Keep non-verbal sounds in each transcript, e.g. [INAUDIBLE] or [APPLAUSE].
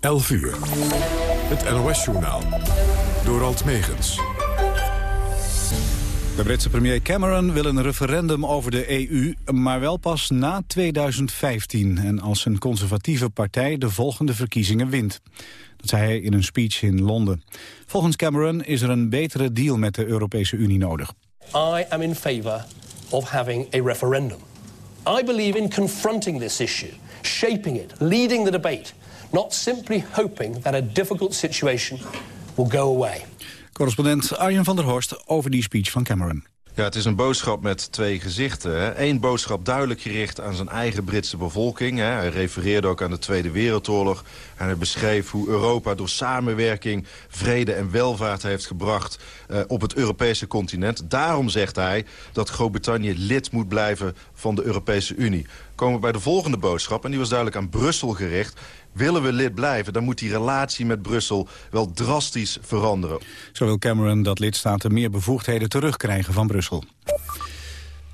11 uur. Het NOS-journaal. Door Alt Megens. De Britse premier Cameron wil een referendum over de EU, maar wel pas na 2015 en als een conservatieve partij de volgende verkiezingen wint. Dat zei hij in een speech in Londen. Volgens Cameron is er een betere deal met de Europese Unie nodig. I am in favor of having a referendum. I believe in confronting this issue, shaping it, leading the debate, not simply hoping that a difficult situation will go away. Correspondent Arjen van der Horst over die speech van Cameron. Ja, het is een boodschap met twee gezichten. Eén boodschap duidelijk gericht aan zijn eigen Britse bevolking. Hè. Hij refereerde ook aan de Tweede Wereldoorlog. En hij beschreef hoe Europa door samenwerking vrede en welvaart heeft gebracht uh, op het Europese continent. Daarom zegt hij dat Groot-Brittannië lid moet blijven van de Europese Unie. Komen we bij de volgende boodschap, en die was duidelijk aan Brussel gericht. Willen we lid blijven, dan moet die relatie met Brussel wel drastisch veranderen. Zo wil Cameron dat lidstaten meer bevoegdheden terugkrijgen van Brussel.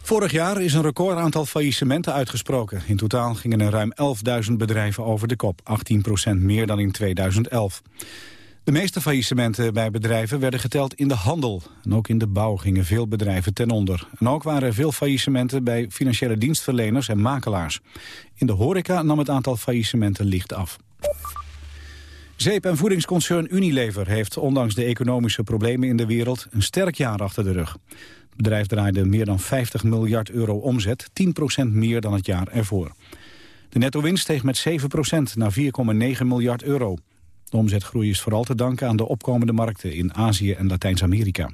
Vorig jaar is een recordaantal faillissementen uitgesproken. In totaal gingen er ruim 11.000 bedrijven over de kop, 18% meer dan in 2011. De meeste faillissementen bij bedrijven werden geteld in de handel. En ook in de bouw gingen veel bedrijven ten onder. En ook waren er veel faillissementen bij financiële dienstverleners en makelaars. In de horeca nam het aantal faillissementen licht af. Zeep- en voedingsconcern Unilever heeft ondanks de economische problemen in de wereld een sterk jaar achter de rug. Het bedrijf draaide meer dan 50 miljard euro omzet, 10% meer dan het jaar ervoor. De netto-winst steeg met 7% naar 4,9 miljard euro. De omzetgroei is vooral te danken aan de opkomende markten in Azië en Latijns-Amerika.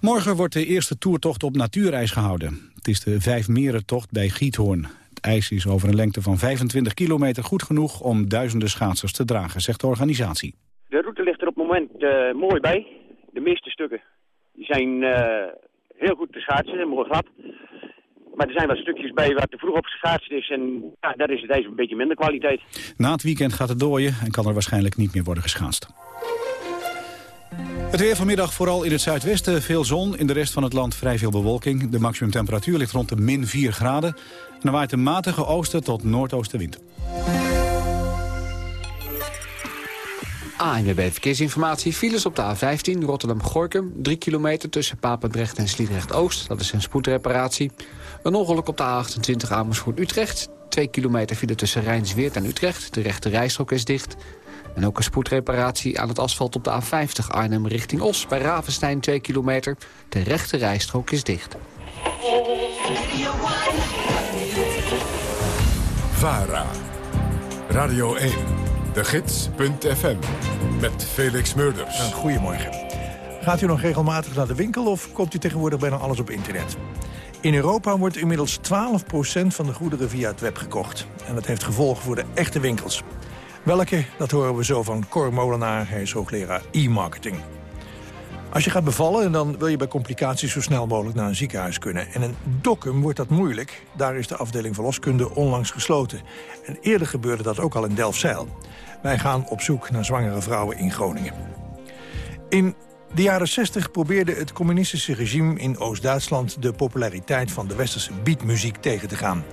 Morgen wordt de eerste toertocht op natuurijs gehouden. Het is de Vijfmerentocht bij Giethoorn. Het ijs is over een lengte van 25 kilometer goed genoeg om duizenden schaatsers te dragen, zegt de organisatie. De route ligt er op het moment uh, mooi bij. De meeste stukken zijn uh, heel goed te schaatsen, mooi glad. Maar er zijn wel stukjes bij waar te vroeg op geschaatst is. En ja, daar is het ijs een beetje minder kwaliteit. Na het weekend gaat het dooien en kan er waarschijnlijk niet meer worden geschaatst. Het weer vanmiddag vooral in het zuidwesten veel zon. In de rest van het land vrij veel bewolking. De maximumtemperatuur ligt rond de min 4 graden. En er waait een matige oosten tot noordoostenwind. ANWB Verkeersinformatie. Files op de A15 Rotterdam-Gorkum. 3 kilometer tussen Papendrecht en Sliedrecht-Oost. Dat is een spoedreparatie. Een ongeluk op de A28 Amersfoort-Utrecht. 2 kilometer file tussen Rijnsweert en Utrecht. De rechte rijstrook is dicht. En ook een spoedreparatie aan het asfalt op de A50 Arnhem richting Os. Bij Ravenstein 2 kilometer. De rechte rijstrook is dicht. VARA. Radio 1. De Gids.fm. Met Felix Murders. Goedemorgen. Gaat u nog regelmatig naar de winkel of koopt u tegenwoordig bijna alles op internet? In Europa wordt inmiddels 12% van de goederen via het web gekocht. En dat heeft gevolgen voor de echte winkels. Welke, dat horen we zo van Cor Molenaar. Hij is hoogleraar e-marketing. Als je gaat bevallen, dan wil je bij complicaties zo snel mogelijk naar een ziekenhuis kunnen. En in Dokkum wordt dat moeilijk. Daar is de afdeling verloskunde onlangs gesloten. En eerder gebeurde dat ook al in Delfzijl. Wij gaan op zoek naar zwangere vrouwen in Groningen. In de jaren 60 probeerde het communistische regime in Oost-Duitsland... de populariteit van de westerse beatmuziek tegen te gaan.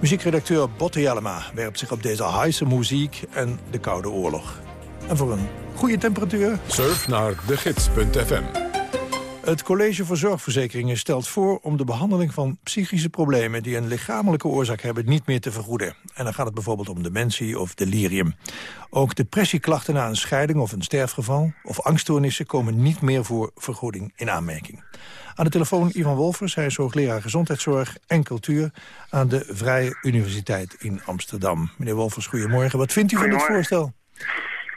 Muziekredacteur Botte Jellema werpt zich op deze heise muziek en de Koude Oorlog. En voor een goede temperatuur... Surf naar degids.fm het College voor Zorgverzekeringen stelt voor om de behandeling van psychische problemen die een lichamelijke oorzaak hebben niet meer te vergoeden. En dan gaat het bijvoorbeeld om dementie of delirium. Ook depressieklachten na een scheiding of een sterfgeval of angststoornissen komen niet meer voor vergoeding in aanmerking. Aan de telefoon Ivan Wolfers, hij is hoogleraar gezondheidszorg en cultuur aan de Vrije Universiteit in Amsterdam. Meneer Wolfers, goedemorgen. Wat vindt u van dit voorstel?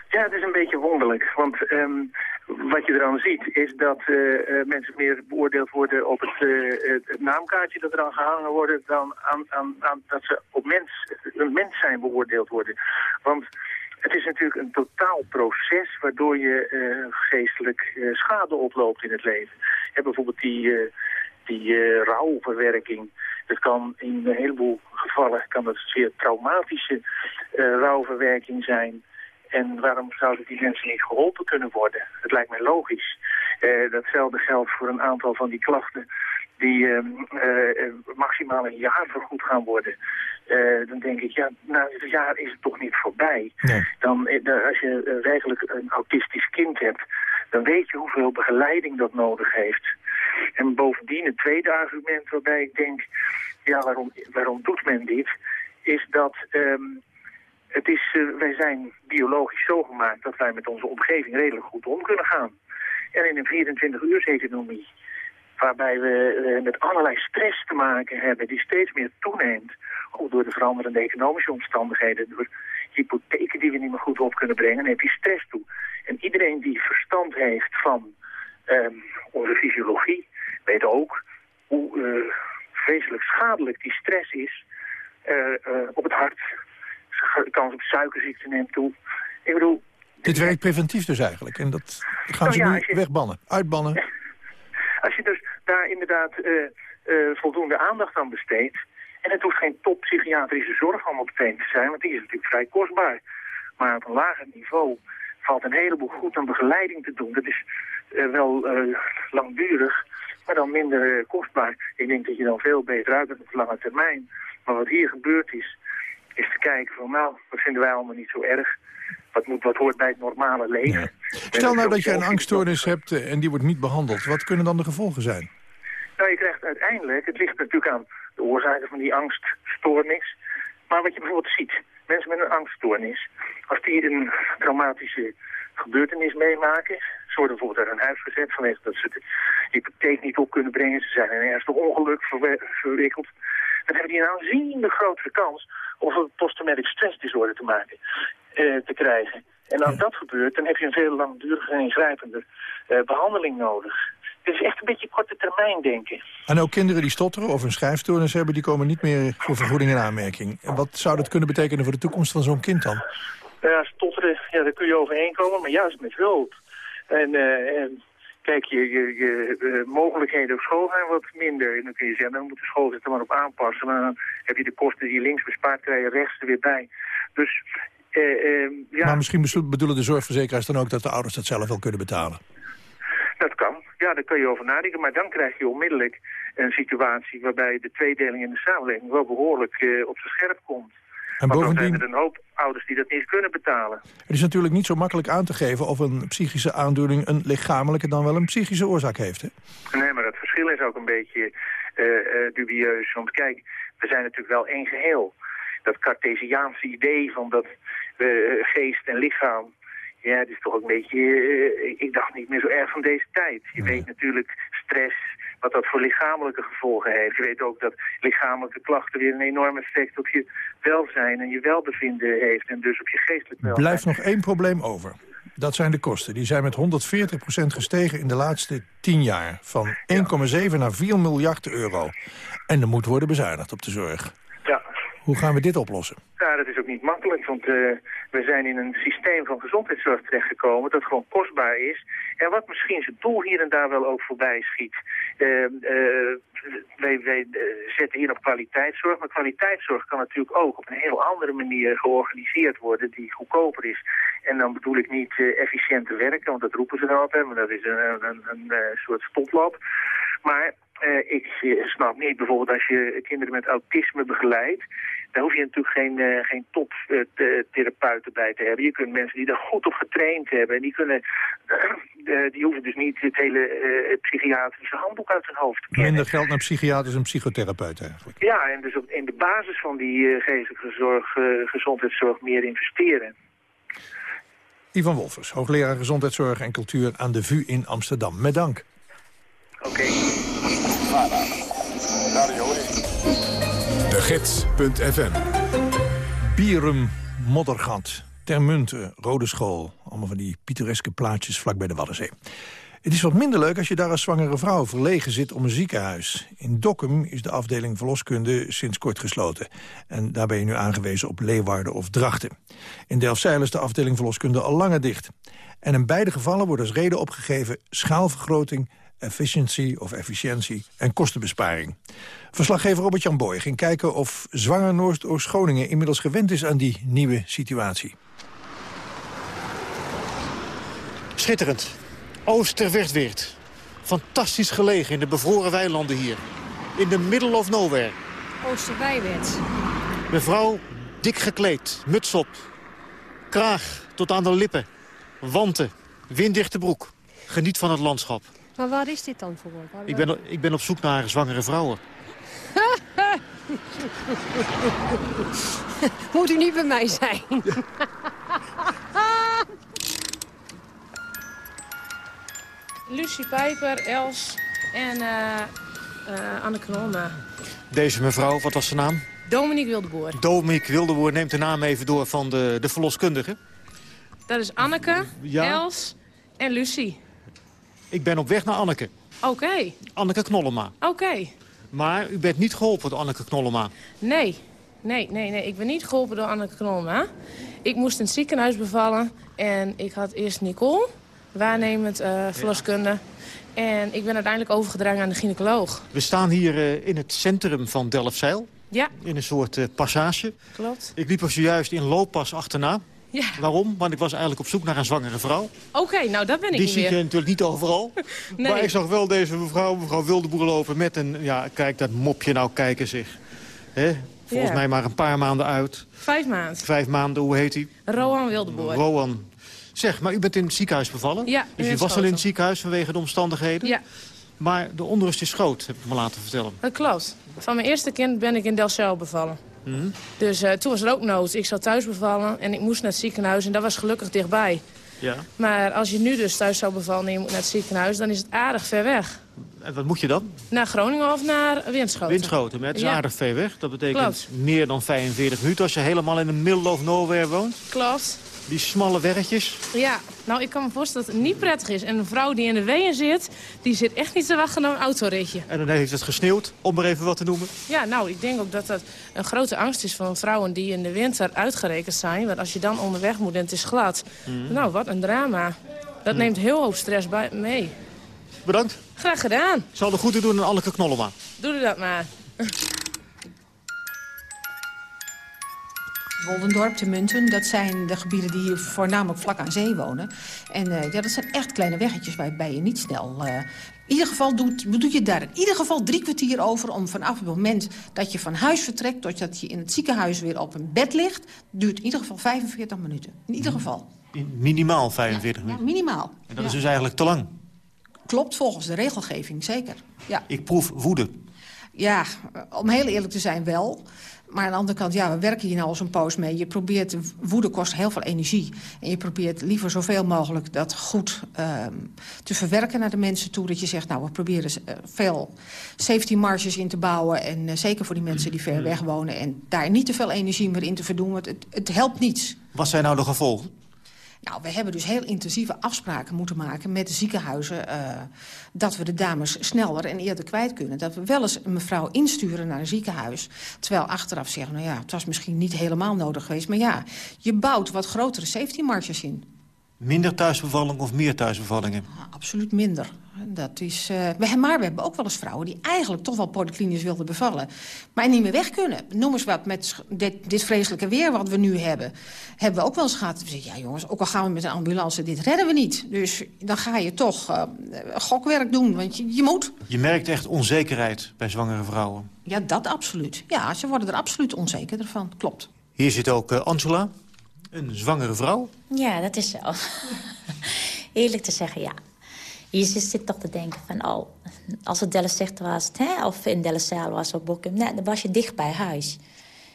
Ja, het is een beetje wonderlijk, want... Um wat je eraan ziet is dat uh, mensen meer beoordeeld worden op het, uh, het, naamkaartje dat er aan gehangen wordt dan aan, aan, aan dat ze op mens, een mens zijn beoordeeld worden. Want het is natuurlijk een totaal proces waardoor je geestelijk schade oploopt in het leven. Hebt bijvoorbeeld die, die rouwverwerking. Dat kan in een heleboel gevallen kan dat zeer traumatische rouwverwerking zijn. En waarom zouden die mensen niet geholpen kunnen worden? Het lijkt mij logisch. Uh, datzelfde geldt voor een aantal van die klachten die ehm, eh, maximaal een jaar vergoed gaan worden. Eh, dan denk ik, ja, nou, het jaar is het toch niet voorbij. Dan, als je eigenlijk een autistisch kind hebt, dan weet je hoeveel begeleiding dat nodig heeft. En bovendien, het tweede argument waarbij ik denk, ja, waarom, waarom doet men dit? Is dat ehm, het is, wij zijn biologisch zo gemaakt dat wij met onze omgeving redelijk goed om kunnen gaan. En in een 24 uur economie waarbij we met allerlei stress te maken hebben die steeds meer toeneemt. Ook door de veranderende economische omstandigheden, door hypotheken die we niet meer goed op kunnen brengen, heb je stress toe. En iedereen die verstand heeft van um, onze fysiologie, weet ook hoe uh, vreselijk schadelijk die stress is op het hart. Suikerziekte neemt toe. Ik bedoel... Dit werkt preventief dus eigenlijk. En dat gaan ze nou ja, nu wegbannen, uitbannen. [LAUGHS] Als je dus daar inderdaad uh, voldoende aandacht aan besteedt... en het hoeft geen toppsychiatrische zorg allemaal meteen te zijn... want die is natuurlijk vrij kostbaar. Maar op een lager niveau valt een heleboel goed aan begeleiding te doen. Dat is uh, wel langdurig, maar dan minder kostbaar. Ik denk dat je dan veel beter uit bent op lange termijn. Maar wat hier gebeurd is, is te kijken van... nou, dat vinden wij allemaal niet zo erg wat, moet, wat hoort bij het normale leven. Stel nou dat je een angststoornis hebt eh, en die wordt niet behandeld. Wat kunnen dan de gevolgen zijn? Nou, je krijgt uiteindelijk, het ligt natuurlijk aan de oorzaken van die angststoornis. Maar wat je bijvoorbeeld ziet, mensen met een angststoornis, als die een traumatische gebeurtenis meemaken, ze worden bijvoorbeeld uit hun huis gezet vanwege dat ze de hypotheek niet op kunnen brengen, ze zijn in een ernstig ongeluk verwikkeld, dan hebben die een aanzienlijk grotere kans om een posttraumatic stress disorder te maken. Eh, te krijgen. En als dat gebeurt, dan heb je een veel langduriger en ingrijpender uh, behandeling nodig. Het is echt een beetje korte termijn denken. En ook kinderen die stotteren of een schrijfstoornis hebben... die komen niet meer voor vergoeding in aanmerking. En wat zou dat kunnen betekenen voor de toekomst van zo'n kind dan? Ja, stotteren, ja, daar kun je overheen komen, maar juist met hulp. En, uh, en kijk, je, je, je mogelijkheden op school zijn wat minder. En dan kun je zeggen, dan moet de school zich er maar op aanpassen. Maar dan heb je de kosten die je links bespaart, krijg je rechts er weer bij. Dus uh, ja. Maar misschien bedoelen de zorgverzekeraars dan ook dat de ouders dat zelf wel kunnen betalen? Dat kan. Ja, daar kun je over nadenken. Maar dan krijg je onmiddellijk een situatie waarbij de tweedeling in de samenleving wel behoorlijk uh, op zijn scherp komt. En bovendien... dan zijn er een hoop ouders die dat niet kunnen betalen. Het is natuurlijk niet zo makkelijk aan te geven of een psychische aandoening een lichamelijke dan wel een psychische oorzaak heeft. Hè? Nee, maar het verschil is ook een beetje uh, dubieus. Want kijk, we zijn natuurlijk wel één geheel. Dat Cartesiaanse idee van dat uh, geest en lichaam. Ja, het is toch ook een beetje, ik dacht niet meer zo erg van deze tijd. Je weet natuurlijk stress, wat dat voor lichamelijke gevolgen heeft. Je weet ook dat lichamelijke klachten weer een enorm effect op je welzijn en je welbevinden heeft. En dus op je geestelijk welzijn. Blijft nog één probleem over. Dat zijn de kosten. Die zijn met 140% gestegen in de laatste 10 jaar. Van 1,7 naar 4 miljard euro. En er moet worden bezuinigd op de zorg. Hoe gaan we dit oplossen? Ja, dat is ook niet makkelijk, want uh, we zijn in een systeem van gezondheidszorg terechtgekomen dat gewoon kostbaar is. En wat misschien zijn doel hier en daar wel ook voorbij schiet. Uh, uh, wij, wij zetten hier op kwaliteitszorg, maar kwaliteitszorg kan natuurlijk ook op een heel andere manier georganiseerd worden die goedkoper is. En dan bedoel ik niet efficiënter werken, want dat roepen ze dan altijd, maar dat is een, een, een, een soort stoploop. Maar uh, ik snap niet, bijvoorbeeld als je kinderen met autisme begeleidt, daar hoef je natuurlijk geen, uh, geen toptherapeuten bij te hebben. Je kunt mensen die daar goed op getraind hebben. En die, kunnen, uh, [CLEARS THROAT] die hoeven dus niet het hele psychiatrische handboek uit hun hoofd te kennen. Minder geld naar psychiaters en psychotherapeuten eigenlijk. Ja, en dus op, in de basis van die geestelijke zorg, gezondheidszorg meer investeren. Ivan Wolfers, hoogleraar gezondheidszorg en cultuur aan de VU in Amsterdam. Met dank. Oké. De Gids.fm Bierum, Moddergat, Termunten, Rode School. Allemaal van die pittoreske plaatjes vlak bij de Waddenzee. Het is wat minder leuk als je daar als zwangere vrouw verlegen zit om een ziekenhuis. In Dokkum is de afdeling verloskunde sinds kort gesloten. En daar ben je nu aangewezen op Leeuwarden of Drachten. In Delfzijl is de afdeling verloskunde al langer dicht. En in beide gevallen wordt als reden opgegeven schaalvergroting efficiency of efficiëntie en kostenbesparing. Verslaggever Robert-Jan Boy ging kijken of zwanger Noord-Oost-Groningen inmiddels gewend is aan die nieuwe situatie. Schitterend. Oosterwestweert. Fantastisch gelegen in de bevroren weilanden hier. in the middle of nowhere. Oosterwijwerd. Mevrouw, dik gekleed, muts op. Kraag tot aan de lippen. Wanten, winddichte broek. Geniet van het landschap. Maar waar is dit dan voor? Waar- Ik ben, ik ben op zoek naar zwangere vrouwen. [LAUGHS] Moet u niet bij mij zijn. [LAUGHS] Lucie Pijper, Els en eh eh Anne Knolma. Deze mevrouw, wat was zijn naam? Dominique Wildeboer. Dominique Wildeboer neemt de naam even door van de, de verloskundige. Dat is Anneke, Ja. Els en Lucie. Ik ben op weg naar Anneke. Oké, Anneke Knollema. oké. Maar u bent niet geholpen door Anneke Knollema. Nee, nee, nee, nee. Ik ben niet geholpen door Anneke Knolma. Ik moest in het ziekenhuis bevallen en ik had eerst Nicole, waarnemend eh verloskunde. En ik ben uiteindelijk overgedragen aan de gynaecoloog. We staan hier eh, in het centrum van Delfzijl. Ja, In een soort eh, passage. klopt. Ik liep er zojuist in looppas achterna. Ja, Waarom? Want ik was eigenlijk op zoek naar een zwangere vrouw. oké, nou dat ben ik Die niet zie je natuurlijk niet overal. [LAUGHS] Nee. Maar ik zag wel deze mevrouw, mevrouw Wildeboer lopen met een... Ja, kijk, dat mopje nou kijken zich. Hè? Volgens mij maar een paar maanden uit. Vijf maanden. Vijf maanden, hoe heet hij? Rohan Wildeboer. Rowan. Zeg, maar u bent in het ziekenhuis bevallen? Ja, Dus u was al in het ziekenhuis vanwege de omstandigheden? Ja, Maar de onrust is groot, heb ik me laten vertellen. dat klopt. Van mijn eerste kind ben ik in Delcel bevallen. Dus eh, toen was er ook nood. Ik zou thuis bevallen en ik moest naar het ziekenhuis en dat was gelukkig dichtbij. Ja. Maar als je nu dus thuis zou bevallen en je moet naar het ziekenhuis... dan is het aardig ver weg. En wat moet je dan? Naar Groningen of naar Winschoten? Winschoten, maar het is Ja. aardig ver weg. Dat betekent Klopt. meer dan 45 minuten als je helemaal in de middle of nowhere woont. Klopt. Die smalle weggetjes. Ja, nou ik kan me voorstellen dat het niet prettig is. En een vrouw die in de weeën zit, die zit echt niet te wachten naar een autoritje. En dan heeft het gesneeuwd, om maar even wat te noemen. Ja, nou, ik denk ook dat dat een grote angst is van vrouwen die in de winter uitgerekend zijn. Want als je dan onderweg moet en het is glad, Mhm. nou, wat een drama. Dat neemt heel hoop stress bij mee. Bedankt. Graag gedaan. Ik zal de groeten doen aan Anneke Knollema. Doe dat maar. Woldendorp, de Munten, dat zijn de gebieden die hier voornamelijk vlak aan zee wonen. En eh, ja, dat zijn echt kleine weggetjes waarbij je niet snel... eh, in ieder geval doet, doe je daar in ieder geval drie kwartier over... om vanaf het moment dat je van huis vertrekt... totdat je in het ziekenhuis weer op een bed ligt... duurt in ieder geval 45 minuten. In ieder geval. In minimaal 45 Ja, minuten. minimaal. En dat is dus eigenlijk te lang. Klopt volgens de regelgeving, zeker. Ja. Ik proef woede. Ja, om heel eerlijk te zijn wel. Maar aan de andere kant, ja, we werken hier nou al zo'n poos mee. Je probeert, woede kost heel veel energie. En je probeert liever zoveel mogelijk dat goed ehm, te verwerken naar de mensen toe. Dat je zegt, nou, we proberen eh, veel safety marges in te bouwen. En eh, zeker voor die mensen die ver weg wonen. En daar niet te veel energie meer in te verdoen. Want het, het helpt niets. Wat zijn nou de gevolgen? Nou, we hebben dus heel intensieve afspraken moeten maken met de ziekenhuizen... eh, dat we de dames sneller en eerder kwijt kunnen. Dat we wel eens een mevrouw insturen naar een ziekenhuis... terwijl achteraf zeggen, nou ja, het was misschien niet helemaal nodig geweest... maar ja, je bouwt wat grotere safety marges in. Minder thuisbevalling of meer thuisbevallingen? Absoluut minder. Dat is, eh, maar we hebben ook wel eens vrouwen die eigenlijk toch wel polyklinisch wilden bevallen. Maar niet meer weg kunnen. Noem eens wat, met dit, dit vreselijke weer wat we nu hebben... hebben we ook wel eens gehad. We zeggen, ja jongens, ook al gaan we met een ambulance, dit redden we niet. Dus dan ga je toch eh, gokwerk doen, want je, je moet. Je merkt echt onzekerheid bij zwangere vrouwen. Ja, dat absoluut. Ja, ze worden er absoluut onzeker van. Klopt. Hier zit ook eh, Angela, een zwangere vrouw. Ja, dat is zo. [LAUGHS] Eerlijk te zeggen, ja. Je zit toch te denken van, oh, als het Delft was, hè, of in Delfzijl was of Bochum, nee, dan was je dicht bij huis.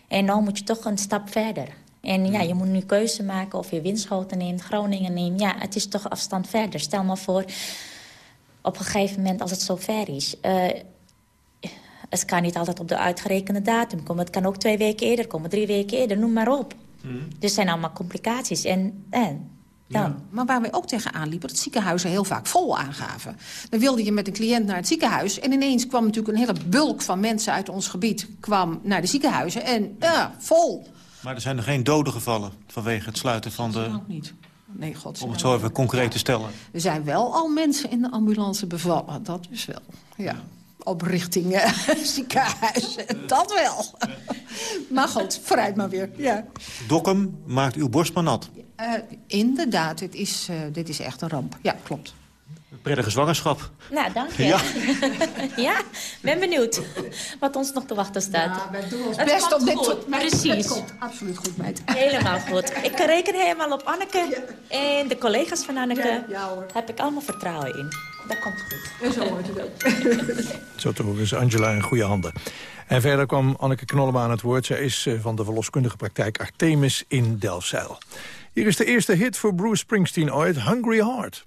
En dan moet je toch een stap verder. En ja, je moet nu keuze maken of je Winschoten neemt, Groningen neemt. Ja, het is toch afstand verder. Stel maar voor, op een gegeven moment als het zo ver is... eh, het kan niet altijd op de uitgerekende datum komen. Het kan ook twee weken eerder komen, drie weken eerder, noem maar op. Dus er zijn allemaal complicaties. En, en dan... Maar waar we ook tegenaan liepen, dat ziekenhuizen heel vaak vol aangaven. Dan wilde je met een cliënt naar het ziekenhuis... en ineens kwam natuurlijk een hele bulk van mensen uit ons gebied... kwam naar de ziekenhuizen en ja, vol. Maar er zijn er geen doden gevallen vanwege het sluiten van de... Ook niet. Nee, god. Om het zo even concreet te stellen. Er zijn wel al mensen in de ambulance bevallen, dat is wel. Ja, op richting [LAUGHS] ziekenhuis, dat wel. maar goed, vooruit maar weer. Ja. Dokkum maakt uw borst maar nat. Eh, inderdaad, dit is, eh, dit is echt een ramp. Ja, klopt. Prettige zwangerschap. Nou, dank je. Ja. [LAUGHS] ja, ben benieuwd wat ons nog te wachten staat. Ja, wij doen ons Het best komt om dit goed, Precies. het komt absoluut goed, meid. Helemaal goed. Ik reken helemaal op Anneke. En de collega's van Anneke Ja, ja, hoor. heb ik allemaal vertrouwen in. Dat komt goed. En zo hoort het ook. [LAUGHS] Zo te horen is Angela in goede handen. En verder kwam Anneke Knollema aan het woord. Zij is eh, van de verloskundige praktijk Artemis in Delfzijl. Hier is de eerste hit voor Bruce Springsteen ooit, Hungry Heart.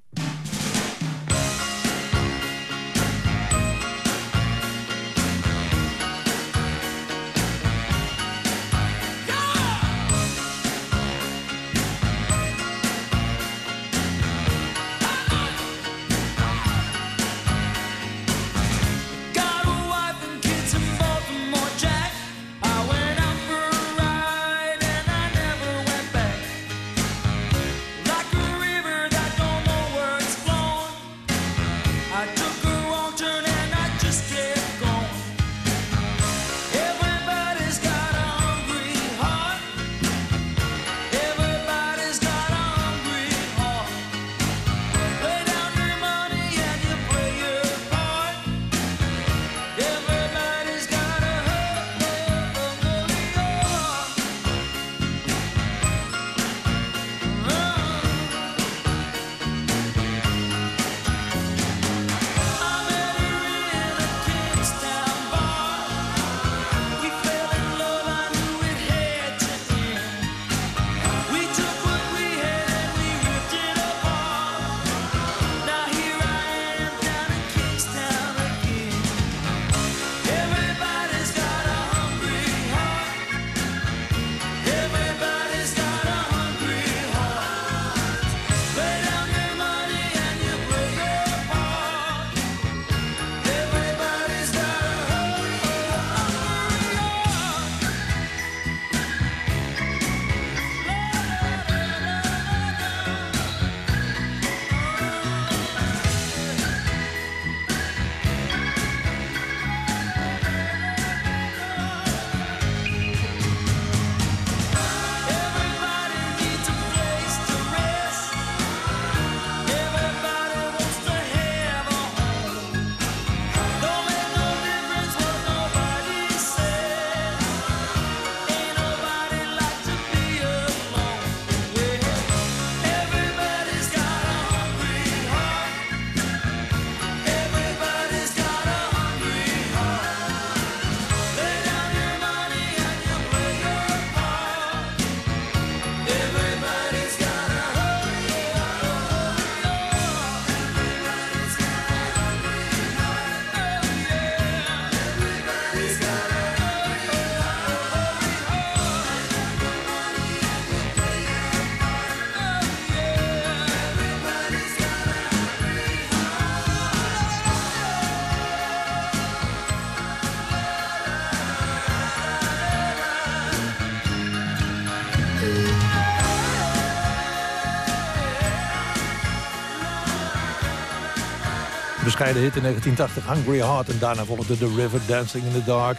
Bescheiden hit in 1980, Hungry Heart. En daarna volgde The River, Dancing in the Dark.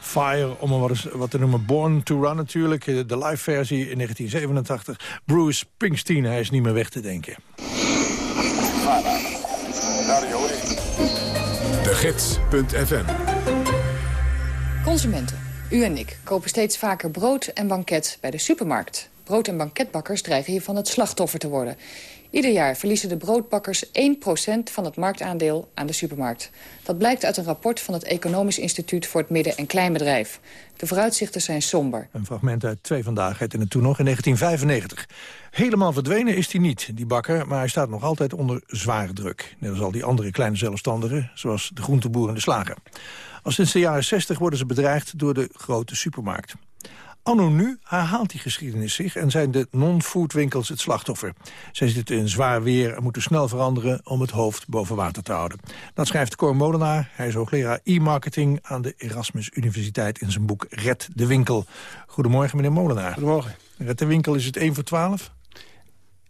Fire, om maar wat, eens- wat te noemen. Born to Run natuurlijk, eh, de live versie in 1987. Bruce Springsteen, hij is niet meer weg te denken. De Gids.fm Consumenten, u en ik, kopen steeds vaker brood en banket bij de supermarkt. Brood- en banketbakkers dreigen hiervan het slachtoffer te worden. Ieder jaar verliezen de broodbakkers 1% van het marktaandeel aan de supermarkt. Dat blijkt uit een rapport van het Economisch Instituut voor het Midden- en Kleinbedrijf. De vooruitzichten zijn somber. Een fragment uit Twee Vandaag het in het toen nog in 1995. Helemaal verdwenen is hij niet, die bakker, maar hij staat nog altijd onder zware druk. Net als al die andere kleine zelfstandigen, zoals de groenteboer en de slager. Al sinds de jaren 60 worden ze bedreigd door de grote supermarkt. Anno nu herhaalt die geschiedenis zich en zijn de non-foodwinkels het slachtoffer. Zij zitten in zwaar weer en moeten snel veranderen om het hoofd boven water te houden. Dat schrijft Cor Molenaar. Hij is hoogleraar e-marketing aan de Erasmus Universiteit in zijn boek Red de Winkel. Goedemorgen meneer Molenaar. Goedemorgen. Red de Winkel is het 1 voor 12?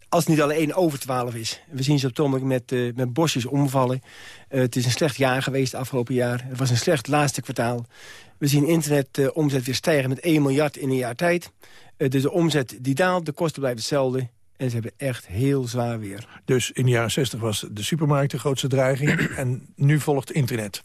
Als het niet al 1 over 12 is. We zien ze op met, eh, met bosjes omvallen. Eh, het is een slecht jaar geweest afgelopen jaar. Het was een slecht laatste kwartaal. We zien internet eh, weer stijgen met 1 miljard in een jaar tijd. Dus de omzet die daalt, de kosten blijven hetzelfde. En ze hebben echt heel zwaar weer. Dus in de jaren 60 was de supermarkt de grootste dreiging. [CLEARS THROAT] en nu volgt internet.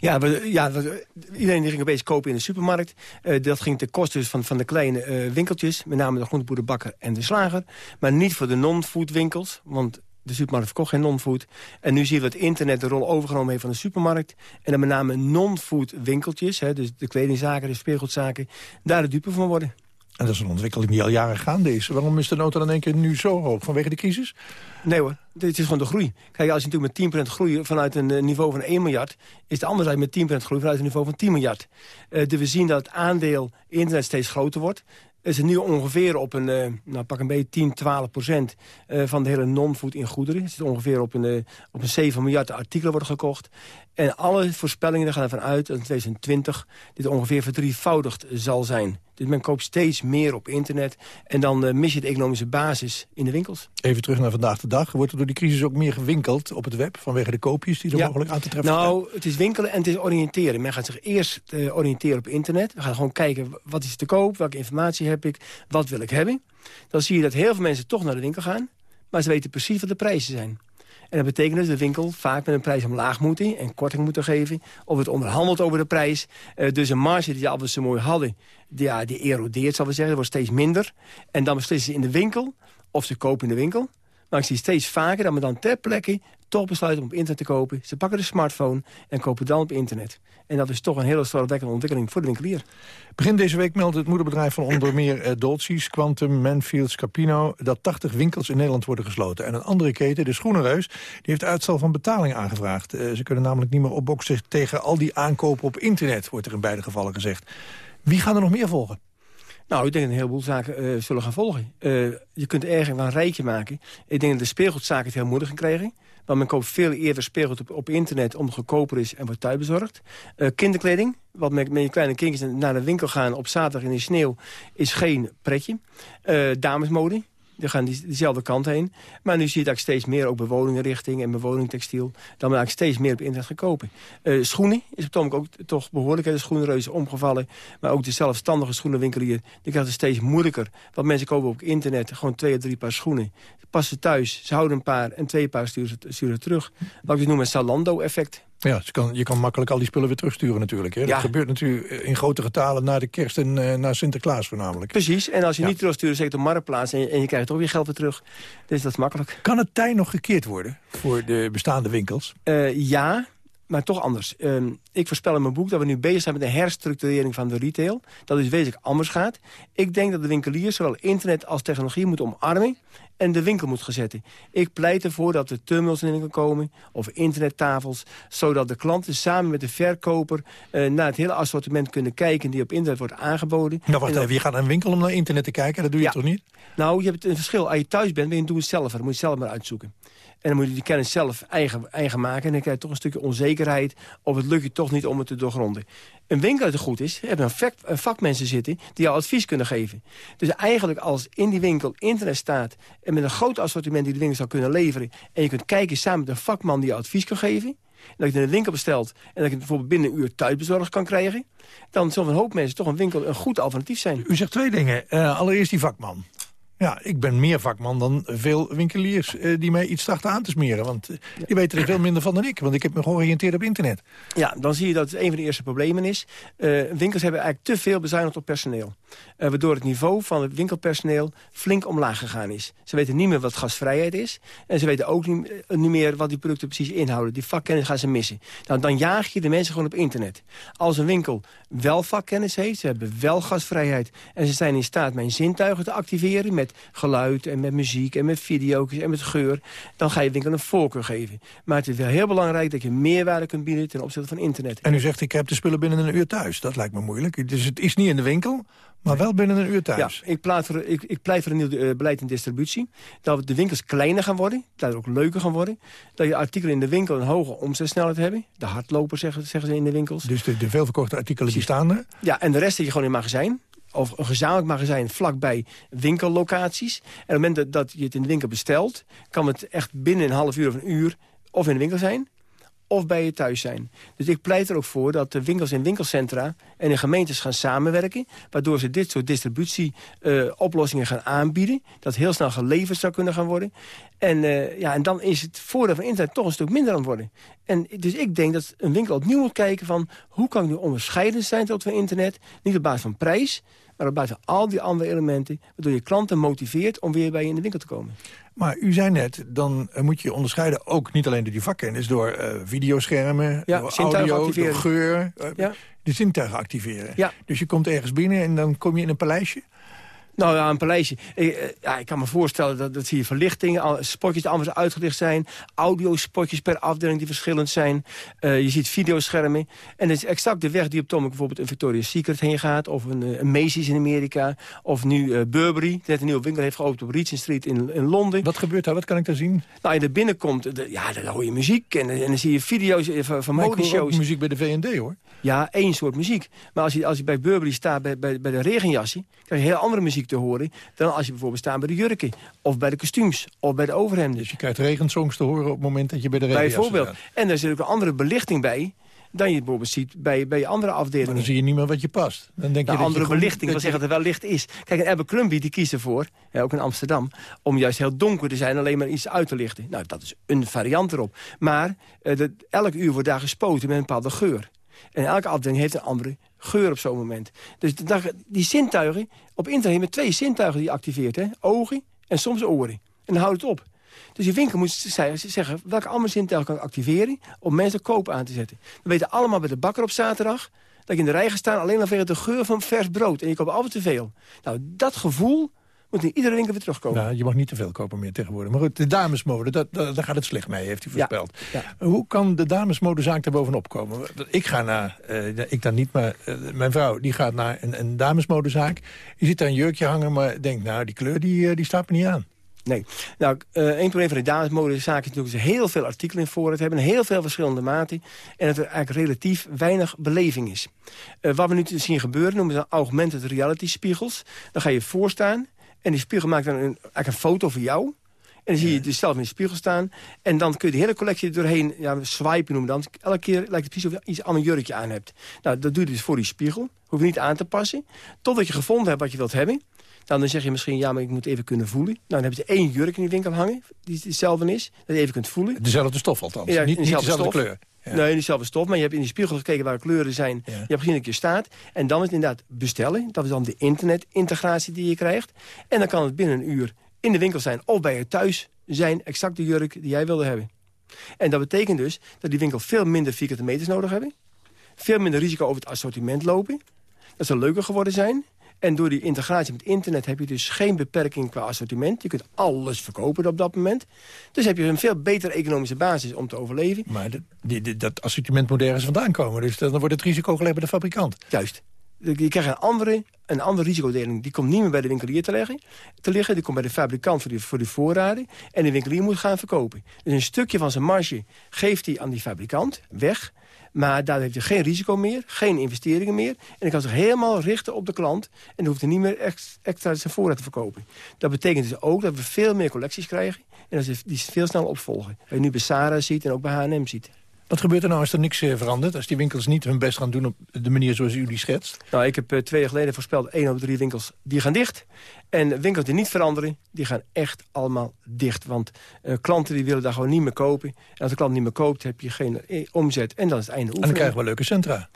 Ja, we, ja we- iedereen die ging opeens kopen in de supermarkt. Eh, dat ging ten koste dus van, van de kleine eh, winkeltjes. Met name de groenteboer, de bakker en de slager. Maar niet voor de non-food winkels. Want de supermarkt verkocht geen non-food. En nu zien we dat internet de rol overgenomen heeft van de supermarkt. En dan met name non-food winkeltjes. Hè, dus de kledingzaken, de speelgoedzaken. Daar de dupe van worden. En dat is een ontwikkeling die al jaren gaande is. Waarom is de nota dan in één keer nu zo hoog? Vanwege de crisis? Nee hoor, dit is gewoon de groei. Kijk, als je natuurlijk met 10% groeit vanuit een eh, niveau van 1 miljard... is de andere zijde met 10% groei vanuit een niveau van 10 miljard. Dus we zien dat het aandeel internet steeds groter wordt. Het is nu ongeveer op een, eh, nou pak een beetje 10, 12 procent eh, van de hele non-food in goederen. Het is ongeveer op een, op een 7 miljard artikelen worden gekocht. En alle voorspellingen gaan ervan uit dat in 2020 dit ongeveer verdrievoudigd zal zijn. Dus men koopt steeds meer op internet. En dan eh, mis je de economische basis in de winkels. Even terug naar vandaag de dag. Wordt er door die crisis ook meer gewinkeld op het web... vanwege de koopjes die er Ja. mogelijk aan te treffen zijn? Nou, het is winkelen en het is oriënteren. Men gaat zich eerst eh, oriënteren op internet. We gaan gewoon kijken, wat is te koop, welke informatie heb ik, wat wil ik hebben. Dan zie je dat heel veel mensen toch naar de winkel gaan. Maar ze weten precies wat de prijzen zijn. En dat betekent dus dat de winkel vaak met een prijs omlaag moet en korting moeten geven. Of het onderhandelt over de prijs. Eh, dus een marge die ze altijd zo mooi hadden... Die, ja, die erodeert, zal we zeggen. wordt steeds minder. En dan beslissen ze in de winkel of ze kopen in de winkel. Maar ik zie steeds vaker dat men dan ter plekke toch besluiten om op internet te kopen. Ze pakken de smartphone en kopen dan op internet. En dat is toch een hele zorgwekkende ontwikkeling voor de winkelier. Begin deze week meldt het moederbedrijf van onder meer eh, Quantum, Manfield, Scapino... dat 80 winkels in Nederland worden gesloten. En een andere keten, de Schoenenreus, die heeft uitstel van betaling aangevraagd. Eh, ze kunnen namelijk niet meer opboksen tegen al die aankopen op internet... wordt er in beide gevallen gezegd. Wie gaan er nog meer volgen? Nou, ik denk dat een heleboel zaken eh, zullen gaan volgen. Eh, je kunt ergens een rijtje maken. Ik denk dat de speelgoedzaken het heel moeilijk gaan krijgen. Want men koopt veel eerder speelgoed op, internet omdat het goedkoper is en wordt thuisbezorgd. Eh kinderkleding, wat met, met je kleine kindjes naar de winkel gaan op zaterdag in de sneeuw, is geen pretje. Damesmode, die gaan die, diezelfde kant heen. Maar nu zie je dat ik steeds meer ook bewoningrichting en bewoningtextiel... dan ben ik steeds meer op internet gaan kopen. Eh, schoenen is op het ogenblik ook toch behoorlijk. hè, De schoenenreus omgevallen. Maar ook de zelfstandige schoenenwinkelier... die krijgt het steeds moeilijker. Want mensen kopen op internet gewoon twee of drie paar schoenen. Passen thuis, ze houden een paar en twee paar sturen ze, ze terug. Wat ik dus noem een Zalando-effect. Ja, je kan, je kan makkelijk al die spullen weer terugsturen natuurlijk. Hè? Dat gebeurt natuurlijk in grote getalen na de kerst en eh, na Sinterklaas voornamelijk. Precies, en als je niet terugstuurt, ik op Marktplaats... En, en je krijgt toch weer geld weer terug. Dus dat is makkelijk. Kan het tij nog gekeerd worden voor de bestaande winkels? Eh, ja, maar toch anders. Ehm, ik voorspel in mijn boek dat we nu bezig zijn met een herstructurering van de retail. Dat is wezenlijk anders gaat. Ik denk dat de winkeliers zowel internet als technologie moeten omarmen en de winkel moet gaan zetten. Ik pleit ervoor dat er terminals in de winkel komen, of internettafels... zodat de klanten samen met de verkoper eh, naar het hele assortiment kunnen kijken... die op internet wordt aangeboden. Nou, wacht En dan- even, je gaat naar een winkel om naar internet te kijken, dat doe je Ja. toch niet? Nou, je hebt een verschil. Als je thuis bent, ben je een doe-het-zelf. Dan moet je het zelf maar uitzoeken. En dan moet je die kennis zelf eigen, eigen maken. En dan krijg je toch een stukje onzekerheid. Of het lukt je toch niet om het te doorgronden. Een winkel dat goed is, hebben een vakmensen zitten... die jou advies kunnen geven. Dus eigenlijk als in die winkel internet staat... en met een groot assortiment die de winkel zou kunnen leveren... en je kunt kijken samen met een vakman die je advies kan geven... en dat je het in de winkel bestelt... en dat je het bijvoorbeeld binnen een uur thuisbezorgd kan krijgen... dan zullen een hoop mensen toch een winkel een goed alternatief zijn. U zegt twee dingen. Eh, allereerst die vakman. Ja, ik ben meer vakman dan veel winkeliers eh, die mij iets trachten aan te smeren. Want eh, die weten er veel minder van dan ik. Want ik heb me georiënteerd op internet. Ja, dan zie je dat het een van de eerste problemen is. Eh, winkels hebben eigenlijk te veel bezuinigd op personeel. Waardoor het niveau van het winkelpersoneel flink omlaag gegaan is. Ze weten niet meer wat gasvrijheid is. En ze weten ook niet, niet meer wat die producten precies inhouden. Die vakkennis gaan ze missen. Nou, dan jaag je de mensen gewoon op internet. Als een winkel wel vakkennis heeft, ze hebben wel gasvrijheid... en ze zijn in staat mijn zintuigen te activeren... met geluid en met muziek en met video's en met geur... dan ga je winkel een voorkeur geven. Maar het is wel heel belangrijk dat je meerwaarde kunt bieden... ten opzichte van internet. En u zegt, ik heb de spullen binnen een uur thuis. Dat lijkt me moeilijk. Dus het is niet in de winkel, maar wel binnen een uur thuis. Ja, ik pleit voor, ik, ik pleit voor een nieuw eh, beleid in distributie. Dat de winkels kleiner gaan worden. Dat ook leuker gaan worden. Dat je artikelen in de winkel een hoge omzetsnelheid hebben. De hardlopers zeggen, zeggen ze in de winkels. Dus de, de veelverkochte artikelen die staan er. Ja, en de rest zet je gewoon in magazijn. Of een gezamenlijk magazijn vlakbij winkellocaties. En op het moment dat, je het in de winkel bestelt... kan het echt binnen een half uur of een uur of in de winkel zijn... of bij je thuis zijn. Dus ik pleit er ook voor dat de winkels en winkelcentra en de gemeentes gaan samenwerken... waardoor ze dit soort distributieoplossingen gaan aanbieden. Dat heel snel geleverd zou kunnen gaan worden. En, eh, ja, en dan is het voordeel van internet toch een stuk minder aan het worden. En dus ik denk dat een winkel opnieuw moet kijken van... hoe kan ik nu onderscheidend zijn tot van internet? Niet op basis van prijs, maar op basis van al die andere elementen... waardoor je klanten motiveert om weer bij je in de winkel te komen. Maar u zei net, dan eh, moet je onderscheiden ook niet alleen door die vakkennis... door eh, videoschermen, Ja, door zintuigen audio, door geur. eh, Ja. De zintuigen activeren. Ja. Dus je komt ergens binnen en dan kom je in een paleisje? Nou ja, een paleisje. Ik, eh, ja, ik kan me voorstellen dat, dat zie je verlichting, al- spotjes die anders uitgelicht zijn. Audiospotjes per afdeling die verschillend zijn. Eh, je ziet videoschermen. En het is exact de weg die op Tomek bijvoorbeeld een Victoria's Secret heen gaat. Of een, eh, een Macy's in Amerika. Of nu Burberry, die net een nieuwe winkel heeft geopend op Regent Street in, in Londen. Wat gebeurt daar? Wat kan ik daar zien? Nou, je er binnenkomt, de- ja, dan hoor je muziek. En, en dan zie je video's van, van modeshows. muziek bij de V&D, hoor. Ja, één soort muziek. Maar als je, als je bij Burberry staat, bij, bij, bij de regenjasje... krijg je heel andere muziek te horen... dan als je bijvoorbeeld staat bij de jurken. Of bij de kostuums. Of bij de overhemden. Dus je krijgt regensongs te horen op het moment dat je bij de regenjas Bijvoorbeeld. En er zit ook een andere belichting bij... dan je bijvoorbeeld ziet bij, bij andere afdelingen. Maar dan zie je niet meer wat je past. Dan denk dat je andere belichting wil je- zeggen dat er wel licht is. Kijk, en Abercrombie die kiest ervoor, ja, ook in Amsterdam... om juist heel donker te zijn en alleen maar iets uit te lichten. Nou, dat is een variant erop. Maar eh, elk uur wordt daar gespoten met een bepaalde geur. En elke afdeling heeft een andere geur op zo'n moment. Dus die zintuigen, op internet met twee zintuigen die je activeert. Hè? Ogen en soms oren. En dan houdt het op. Dus je winkel moet ze- zeggen welke andere zintuigen kan ik activeren... om mensen koop aan te zetten. We weten allemaal bij de bakker op zaterdag... dat je in de rij gaat staan alleen al vanwege de geur van vers brood. En je koopt altijd te veel. Nou, dat gevoel moet in iedere winkel weer terugkomen. Nou, je mag niet te veel kopen meer tegenwoordig. Maar goed, de damesmode, dat, dat- daar gaat het slecht mee, heeft u voorspeld. Hoe kan de damesmodezaak er bovenop komen? Ik ga naar, eh, ik dan niet, maar eh, mijn vrouw die gaat naar een, een damesmodezaak. Je ziet daar een jurkje hangen, maar denkt, nou, die kleur die, eh, die staat me niet aan. Nee. Nou, eh één probleem van de damesmodezaak is natuurlijk dat ze heel veel artikelen in voorraad hebben. Heel veel verschillende maten. En dat er eigenlijk relatief weinig beleving is. Wat we nu zien gebeuren noemen ze augmented reality spiegels. Dan ga je voorstaan. En die spiegel maakt dan een, eigenlijk een foto van jou. En dan zie je jezelf in de spiegel staan. En dan kun je de hele collectie doorheen ja, swipen noemen dan. Elke keer lijkt het precies of je iets aan een jurkje aan hebt. Nou, dat doe je dus voor die spiegel. Hoef je niet aan te passen. Totdat je gevonden hebt wat je wilt hebben. Nou, dan zeg je misschien, ja, maar ik moet even kunnen voelen. Nou, dan hebben ze één jurk in die winkel hangen, die hetzelfde is. Dat je even kunt voelen. Dezelfde stof althans, Ja, niet, niet dezelfde kleur. Ja. Nee, niet dezelfde stof, maar je hebt in die spiegel gekeken waar de kleuren zijn. Je hebt gezien dat je staat. En dan is het inderdaad bestellen. Dat is dan de internetintegratie die je krijgt. En dan kan het binnen een uur in de winkel zijn of bij je thuis zijn exact de jurk die jij wilde hebben. En dat betekent dus dat die winkel veel minder vierkante meters nodig hebben. Veel minder risico over het assortiment lopen. Dat zal leuker geworden zijn. En door die integratie met internet heb je dus geen beperking qua assortiment. Je kunt alles verkopen op dat moment. Dus heb je een veel betere economische basis om te overleven. Maar dat, die, die- dat assortiment moet ergens vandaan komen. Dus dan wordt het risico gelegd bij de fabrikant. Juist. Je krijgt een andere, een andere risicodeling. Die komt niet meer bij de winkelier te, leggen, te liggen. Die komt bij de fabrikant voor die, voor die voorraden. En de winkelier moet gaan verkopen. Dus een stukje van zijn marge geeft hij aan die fabrikant weg. Maar daar heeft hij geen risico meer, geen investeringen meer. En hij kan zich helemaal richten op de klant. En dan hoeft hij niet meer ex- extra zijn voorraad te verkopen. Dat betekent dus ook dat we veel meer collecties krijgen. En dat ze die veel sneller opvolgen. Wat je nu bij Sarah ziet en ook bij H&M ziet. Wat gebeurt er nou als er niks eh, verandert? Als die winkels niet hun best gaan doen op de manier zoals u die schetst? Nou, ik heb eh, twee jaar geleden voorspeld... één op drie winkels die gaan dicht. En winkels die niet veranderen, die gaan echt allemaal dicht. Want eh, klanten die willen daar gewoon niet meer kopen. En als de klant niet meer koopt, heb je geen omzet. En dan is het einde En dan oefening. krijgen we leuke centra.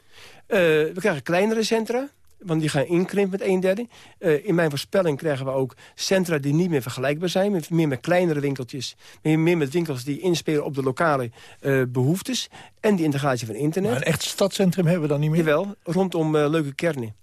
We krijgen kleinere centra. Want die gaan inkrimpen met een derde. Eh, in mijn voorspelling krijgen we ook centra die niet meer vergelijkbaar zijn. Met, meer met kleinere winkeltjes. Meer, meer met winkels die inspelen op de lokale eh, behoeftes. En die integratie van internet. Maar een echt stadscentrum hebben we dan niet meer? Jawel, rondom eh, leuke kernen.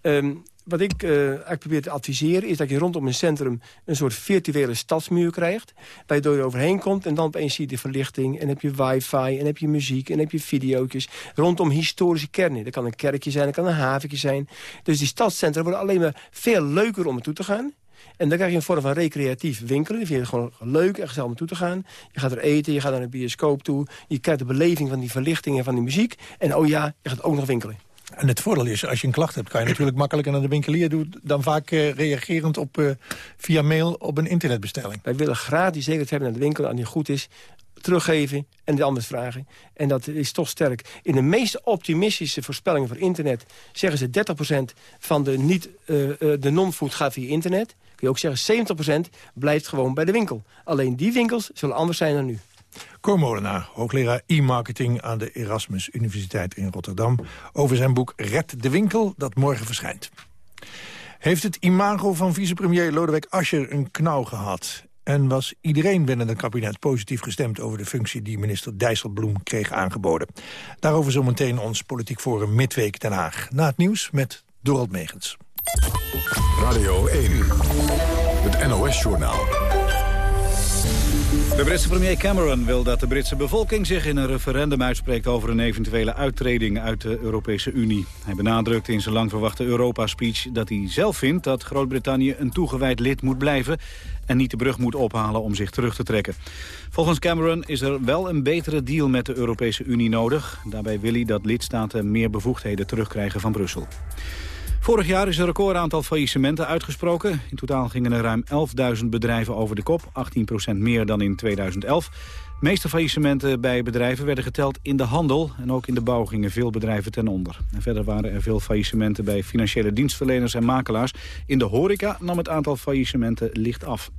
Ehm, wat ik eh, probeer te adviseren... is dat je rondom een centrum een soort virtuele stadsmuur krijgt... waardoor je overheen komt en dan opeens zie je de verlichting... en heb je wifi, en heb je muziek, en heb je video's. Rondom historische kernen. Dat kan een kerkje zijn, dat kan een haventje zijn. Dus die stadscentra worden alleen maar veel leuker om naartoe te gaan... En dan krijg je een vorm van recreatief winkelen. Dan vind je het gewoon leuk en gezellig om naartoe te gaan. Je gaat er eten, je gaat naar een bioscoop toe. Je krijgt de beleving van die verlichting en van die muziek. En oh ja, je gaat ook nog winkelen. En het voordeel is, als je een klacht hebt... kan je natuurlijk makkelijker naar de winkelier doen... dan vaak eh, reagerend op, eh, via mail op een internetbestelling. Wij willen graag die zekerheid hebben naar de winkel... en die goed is, teruggeven en de anders vragen. En dat is toch sterk. In de meest optimistische voorspellingen voor internet... zeggen ze 30% van de, niet, eh, de non-food gaat via internet. Kun je ook zeggen 70% blijft gewoon bij de winkel. Alleen die winkels zullen anders zijn dan nu. Cor Molenaar, hoogleraar e-marketing aan de Erasmus Universiteit in Rotterdam... over zijn boek Red de Winkel, dat morgen verschijnt. Heeft het imago van vicepremier Lodewijk Asscher een knauw gehad? En was iedereen binnen het kabinet positief gestemd... over de functie die minister Dijsselbloem kreeg aangeboden? Daarover zometeen ons politiek forum Midweek Den Haag. Na het nieuws met Dorald Megens. Radio 1, het NOS-journaal. De Britse premier Cameron wil dat de Britse bevolking zich in een referendum uitspreekt over een eventuele uittreding uit de Europese Unie. Hij benadrukte in zijn lang verwachte Europa-speech dat hij zelf vindt dat Groot-Brittannië een toegewijd lid moet blijven en niet de brug moet ophalen om zich terug te trekken. Volgens Cameron is er wel een betere deal met de Europese Unie nodig. Daarbij wil hij dat lidstaten meer bevoegdheden terugkrijgen van Brussel. Vorig jaar is een recordaantal faillissementen uitgesproken. In totaal gingen er ruim 11.000 bedrijven over de kop, 18% meer dan in 2011. De meeste faillissementen bij bedrijven werden geteld in de handel... en ook in de bouw gingen veel bedrijven ten onder. En verder waren er veel faillissementen bij financiële dienstverleners en makelaars. In de horeca nam het aantal faillissementen licht af.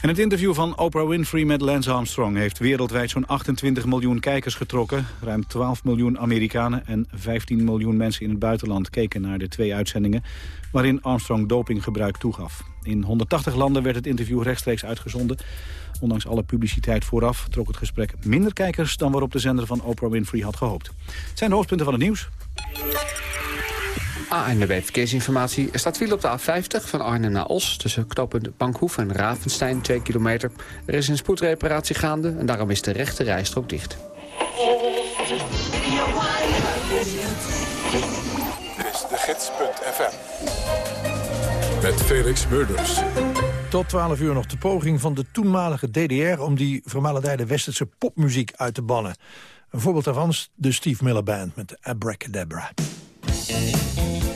En het interview van Oprah Winfrey met Lance Armstrong... heeft wereldwijd zo'n 28 miljoen kijkers getrokken. Ruim 12 miljoen Amerikanen en 15 miljoen mensen in het buitenland... keken naar de twee uitzendingen waarin Armstrong dopinggebruik toegaf. In 180 landen werd het interview rechtstreeks uitgezonden. Ondanks alle publiciteit vooraf trok het gesprek minder kijkers... dan waarop de zender van Oprah Winfrey had gehoopt. Het zijn de hoofdpunten van het nieuws. ANWB Verkeersinformatie. Er staat file op de A50 van Arnhem naar Os... tussen knooppunt Bankhoef en Ravenstein, 2 kilometer. Er is een spoedreparatie gaande en daarom is de rechte rijstrook dicht. Dit is de gids.fm. Met Felix Murders. Tot 12 uur nog de poging van de toenmalige DDR... om die vermalendijde westerse popmuziek uit te bannen. Een voorbeeld daarvan is de Steve Miller Band met Abracadabra. I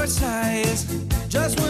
Just size. Just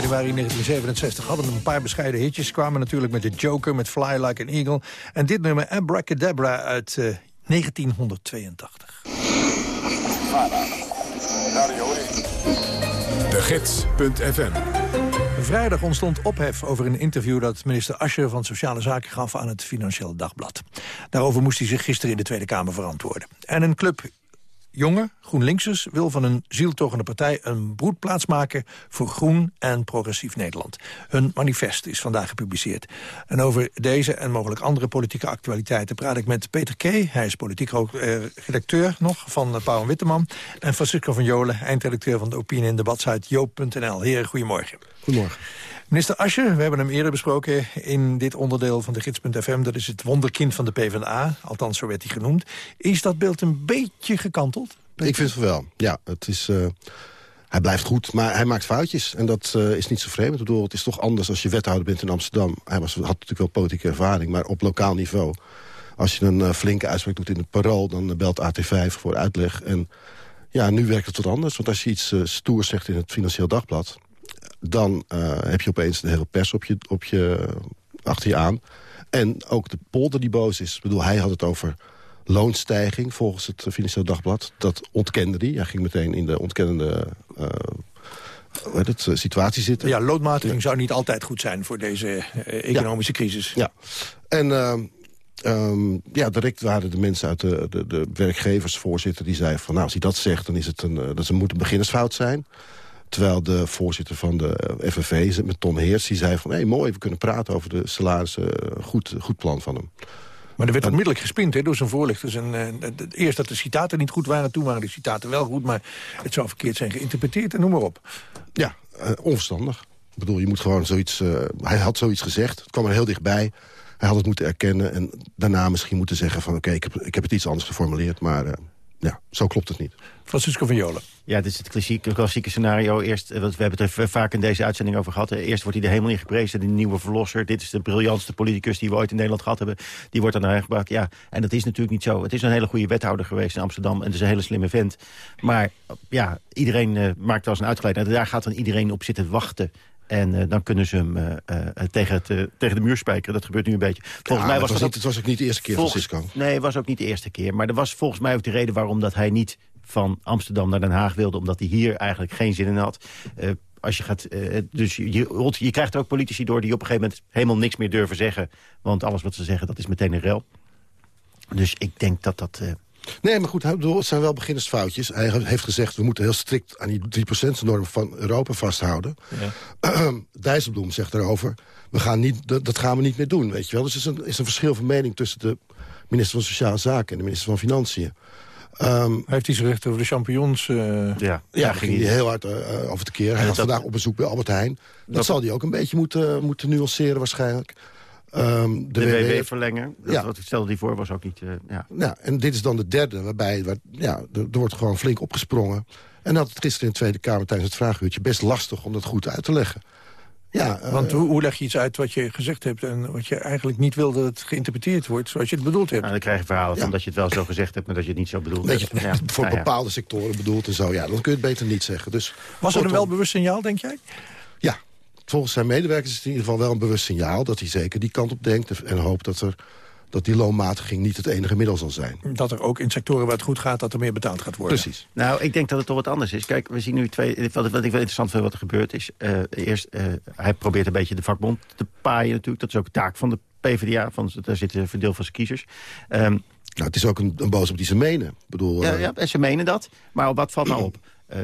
januari 1967. Hadden een paar bescheiden hitjes. Kwamen natuurlijk met de Joker, met Fly Like an Eagle. En dit nummer Abracadabra uit eh, 1982. De Gids.fm Vrijdag ontstond ophef over een interview dat minister Ascher van Sociale Zaken gaf aan het Financieel Dagblad. Daarover moest hij zich gisteren in de Tweede Kamer verantwoorden. En een club jonge GroenLinksers wil van een zieltogende partij een broedplaats maken voor groen en progressief Nederland. Hun manifest is vandaag gepubliceerd. En over deze en mogelijk andere politieke actualiteiten praat ik met Peter Kee. Hij is politiek eh, redacteur nog van uh, Pauw en Witteman. En Francisco van Jolen, eindredacteur van de opinie- en debatsite joop.nl. Heren, goedemorgen. Goedemorgen. Minister Asje, we hebben hem eerder besproken in dit onderdeel van de gids.fm. Dat is het wonderkind van de PvdA, althans zo werd hij genoemd. Is dat beeld een beetje gekanteld? Ik vind het wel. Ja, het is... eh, hij blijft goed, maar hij maakt foutjes. En dat eh, is niet zo vreemd. Ik bedoel, het is toch anders als je wethouder bent in Amsterdam. Hij was, had natuurlijk wel politieke ervaring, maar op lokaal niveau. Als je een eh, flinke uitspraak doet in het parool... dan belt AT5 voor uitleg. En ja, nu werkt het tot anders. Want als je iets stoers zegt in het Financieel Dagblad... dan eh, heb je opeens de hele pers op je, op je, achter je aan. En ook de polder die boos is. Ik bedoel, hij had het over loonstijging volgens het Financieel Dagblad. Dat ontkende hij. Hij ging meteen in de ontkennende eh, hoe heet het, eh, situatie zitten. Ja, loodmatiging zou niet altijd goed zijn voor deze eh, economische crisis. Ja. En ehm, ja, direct waren de mensen uit de, de, de werkgeversvoorzitter... die zei van, nou, als hij dat zegt, dan is het een, eh, dat moet een beginnersfout zijn. Terwijl de voorzitter van de eh, FNV, met Tom Heers, die zei van... hé, hey, mooi, we kunnen praten over de salarissen. eh, Goed, goed plan van hem. Maar er werd onmiddellijk gespind door zijn voorlichters. En, eh, eerst dat de citaten niet goed waren, toen waren de citaten wel goed... maar het zou verkeerd zijn geïnterpreteerd en noem maar op. Ja, onverstandig. Ik bedoel, je moet gewoon zoiets... hij had zoiets gezegd, het kwam er heel dichtbij. Hij had het moeten erkennen en daarna misschien moeten zeggen van... oké, ik, heb, ik heb het iets anders geformuleerd, maar ja, zo klopt het niet. Francisco van Jolen. Ja, dit is het klassieke, klassieke scenario. Eerst, eh, want we hebben het er vaak in deze uitzending over gehad. Eh, Eerst wordt hij de hemel ingeprezen, de nieuwe verlosser. Dit is de briljantste politicus die we ooit in Nederland gehad hebben. Die wordt dan naar gebracht. Ja, en dat is natuurlijk niet zo. Het is een hele goede wethouder geweest in Amsterdam. En het is een hele slimme vent. Maar ja, iedereen eh, maakt wel eens een uitgeleid. En daar gaat dan iedereen op zitten wachten. En eh, dan kunnen ze hem eh, eh, tegen, het, tegen de muur spijkeren. Dat gebeurt nu een beetje. Volgens Ja, mij het was was dat niet- het was ook niet de eerste keer, Volgens- Francisco. Nee, het was ook niet de eerste keer. Maar er was volgens mij ook de reden waarom dat hij niet van Amsterdam naar Den Haag wilde. Omdat hij hier eigenlijk geen zin in had. Als je gaat, dus je, je, je krijgt er ook politici door die op een gegeven moment helemaal niks meer durven zeggen. Want alles wat ze zeggen, dat is meteen een rel. Dus ik denk dat dat... Nee, maar goed, het zijn wel beginnersfoutjes. Hij he- heeft gezegd, we moeten heel strikt aan die 3%-norm van Europa vasthouden. [CLEARS THROAT] Dijsselbloem zegt daarover, we gaan niet, dat, dat gaan we niet meer doen, weet je wel. Dus er is een, is een verschil van mening tussen de minister van Sociale Zaken... en de minister van Financiën. Ehm, Hij heeft iets gezegd over de champignons. eh, ja, ja, daar ging hij heel hard eh, eh, over te keer. Hij En was dat- vandaag op bezoek bij Albert Heijn. Dat, Dat- zal hij ook een beetje moeten, moeten nuanceren waarschijnlijk. Ehm, de WW WW verlengen, dat, Ja. wat ik stelde die voor, was ook niet... eh, ja. Nou, en dit is dan de derde, waarbij waar, ja, er, er wordt gewoon flink opgesprongen. En dat het gisteren in de Tweede Kamer tijdens het vraaguurtje... best lastig om dat goed uit te leggen. Ja, eh, Want hoe, hoe leg je iets uit wat je gezegd hebt... en wat je eigenlijk niet wil dat het geïnterpreteerd wordt zoals je het bedoeld hebt? Nou, dan krijg je verhalen van Ja. dat je het wel zo gezegd hebt... maar dat je het niet zo bedoelt dat je. Ja. voor ja. bepaalde sectoren bedoelt en zo. Ja, dan kun je het beter niet zeggen. Dus, Was er een welbewust signaal, denk jij? Volgens zijn medewerkers is het in ieder geval wel een bewust signaal... dat hij zeker die kant op denkt en hoopt dat, er, dat die loonmatiging niet het enige middel zal zijn. Dat er ook in sectoren waar het goed gaat... dat er meer betaald gaat worden. Precies. Nou, ik denk dat het toch wat anders is. Kijk, we zien nu twee... Wat, wat ik wel interessant vind wat er gebeurd is. eh, eerst, eh, hij probeert een beetje de vakbond te paaien natuurlijk. Dat is ook de taak van de PvdA. Van, daar zit een verdeel van zijn kiezers. Ehm, Nou, het is ook een, een boodschap die ze menen. Ik bedoel, ja, eh, ja, en ze menen dat. Maar wat valt nou op? Eh,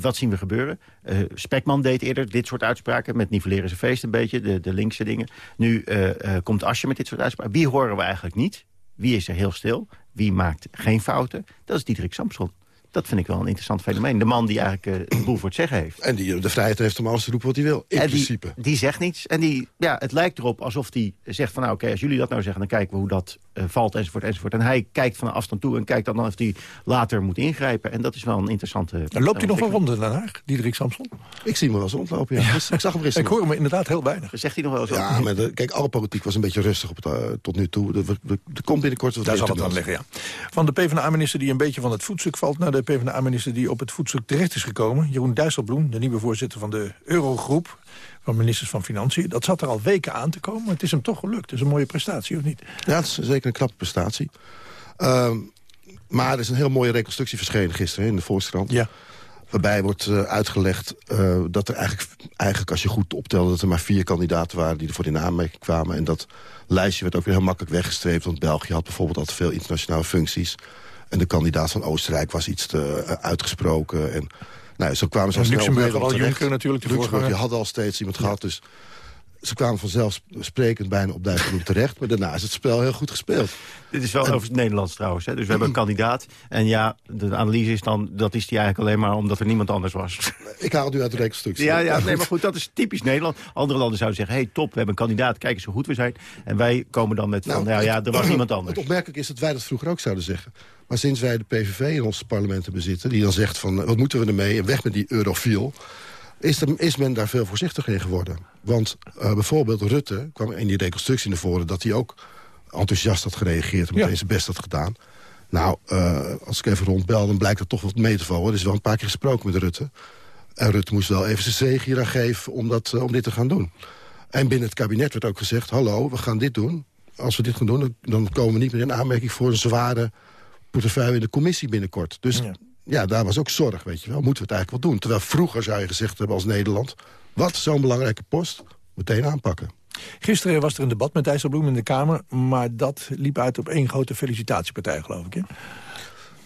wat zien we gebeuren? Eh, Spekman deed eerder dit soort uitspraken... met nivelleren zijn feest een beetje, de, de linkse dingen. Nu eh, komt Asje met dit soort uitspraken. Wie horen we eigenlijk niet? Wie is er heel stil? Wie maakt geen fouten? Dat is Diederik Samson. Dat vind ik wel een interessant fenomeen. De man die eigenlijk eh, de boel voor het zeggen heeft. En die de vrijheid heeft om alles te roepen wat hij wil, in en die, principe. die zegt niets. En die, ja, het lijkt erop alsof hij zegt van... nou oké, als jullie dat nou zeggen, dan kijken we hoe dat eh, valt, enzovoort, enzovoort. En hij kijkt van een afstand toe en kijkt dan of hij later moet ingrijpen. En dat is wel een interessante... Dan loopt hij nog wel rond in Den Haag, Diederik Samson? Ik zie hem wel eens rondlopen, ja. Dus ik zag hem Ik gisteren. hoor hem inderdaad heel weinig. Zegt hij nog wel zo? Ja, maar de- kijk, alle politiek was een beetje rustig op het, eh, tot nu toe. Er, komt binnenkort wat Daar zal het aan liggen, ja. Van de PvdA-minister die een beetje van het voetstuk valt... naar de PvdA-minister die op het voetstuk terecht is gekomen. Jeroen Dijsselbloem, de nieuwe voorzitter van de Eurogroep... van ministers van Financiën. Dat zat er al weken aan te komen, maar het is hem toch gelukt. Het is een mooie prestatie, of niet? Ja, het is zeker een knappe prestatie. Ehm, maar er is een heel mooie reconstructie verschenen gisteren in de Volkskrant. Ja. Waarbij wordt eh, uitgelegd eh, dat er eigenlijk, eigenlijk, als je goed optelde... dat er maar vier kandidaten waren die ervoor in aanmerking kwamen. En dat lijstje werd ook weer heel makkelijk weggestreept. Want België had bijvoorbeeld al te veel internationale functies. En de kandidaat van Oostenrijk was iets te eh, uitgesproken. En nou, zo kwamen ze En Luxemburg had al. Juncker natuurlijk, de Luxemburg die had al steeds iemand gehad, dus... Ze kwamen vanzelfsprekend bijna op Dijsselbloem terecht. Maar daarna is het spel heel goed gespeeld. Dit is wel over het Nederlands trouwens. Hè? Dus we hebben een kandidaat. En ja, de analyse is dan, dat is die eigenlijk alleen maar omdat er niemand anders was. Ik haal het nu uit de reconstructie. Ja, ja nee, maar goed, dat is typisch Nederland. Andere landen zouden zeggen, hey top, we hebben een kandidaat, kijk eens hoe goed we zijn. En wij komen dan met van, nou, ja, er was [CLEARS THROAT] niemand anders. Het opmerkelijk is dat wij dat vroeger ook zouden zeggen. Maar sinds wij de PVV in ons parlement bezitten... die dan zegt van, wat moeten we ermee en weg met die eurofiel... Is, er, is men daar veel voorzichtiger in geworden. Want eh, bijvoorbeeld Rutte kwam in die reconstructie naar voren... dat hij ook enthousiast had gereageerd en meteen zijn best had gedaan. Nou, eh, als ik even rondbel, dan blijkt dat toch wat mee te vallen. Er is wel een paar keer gesproken met Rutte. En Rutte moest wel even zijn zege hier aan geven om, dat, eh, om dit te gaan doen. En binnen het kabinet werd ook gezegd... hallo, we gaan dit doen. Als we dit gaan doen, dan komen we niet meer in aanmerking... voor een zware portefeuille in de commissie binnenkort. Dus ja. daar was ook zorg, weet je wel. Moeten we het eigenlijk wel doen? Terwijl vroeger zou je gezegd hebben als Nederland... wat, zo'n belangrijke post, meteen aanpakken. Gisteren was er een debat met Dijsselbloem in de Kamer... maar dat liep uit op één grote felicitatiepartij, geloof ik. Hè?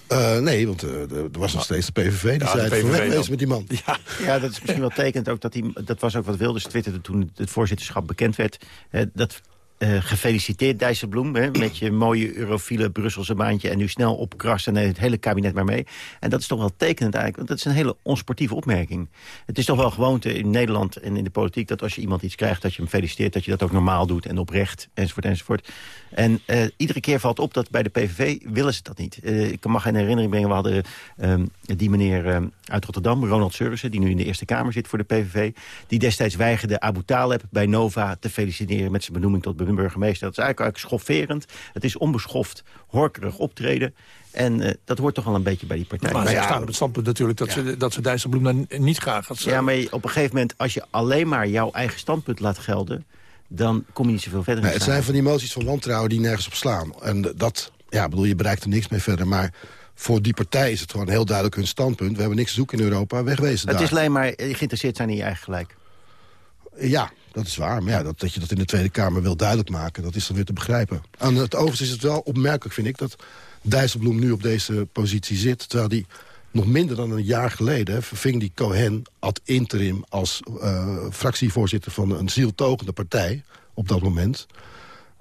Eh, nee, want eh, er was nog steeds de PVV. Die Ja, zei het PVV met die man. [LAUGHS] Ja, dat is misschien wel tekend ook dat hij... Dat was ook wat Wilders twitterde toen het voorzitterschap bekend werd. eh, dat eh, gefeliciteerd Dijsselbloem hè, met je mooie eurofiele Brusselse baantje... en nu snel opkrassen en het hele kabinet maar mee. En dat is toch wel tekenend eigenlijk, want dat is een hele onsportieve opmerking. Het is toch wel gewoonte in Nederland en in de politiek... dat als je iemand iets krijgt, dat je hem feliciteert... dat je dat ook normaal doet en oprecht, enzovoort, enzovoort. En eh, iedere keer valt op dat bij de PVV willen ze dat niet. Eh, ik mag in herinnering brengen, we hadden ehm, die meneer ehm, uit Rotterdam... Ronald Surrissen, die nu in de Eerste Kamer zit voor de PVV... die destijds weigerde Abu Taleb bij Nova te feliciteren... met zijn benoeming tot burgemeester. Dat is eigenlijk, eigenlijk schofferend. Het is onbeschoft, horkerig optreden. En eh, dat hoort toch wel een beetje bij die partij. Maar Maar ze ja, staan op het standpunt natuurlijk... dat, ze, dat ze Dijsselbloem dan niet graag gaat ja, maar op een gegeven moment, als je alleen maar jouw eigen standpunt laat gelden... dan kom je niet zoveel verder. Nee, het zijn van die emoties van wantrouwen die nergens op slaan. En dat, ja, bedoel, je bereikt er niks mee verder. Maar voor die partij is het gewoon heel duidelijk hun standpunt. We hebben niks te zoeken in Europa, wegwezen Het daar. is alleen maar eh, geïnteresseerd zijn in je eigen gelijk. Ja, dat is waar. Maar ja, dat, dat je dat in de Tweede Kamer wil duidelijk maken... dat is dan weer te begrijpen. Aan het overigens is het wel opmerkelijk, vind ik... dat Dijsselbloem nu op deze positie zit... terwijl hij nog minder dan een jaar geleden... verving die Cohen ad interim als eh, fractievoorzitter... van een zieltogende partij op dat moment.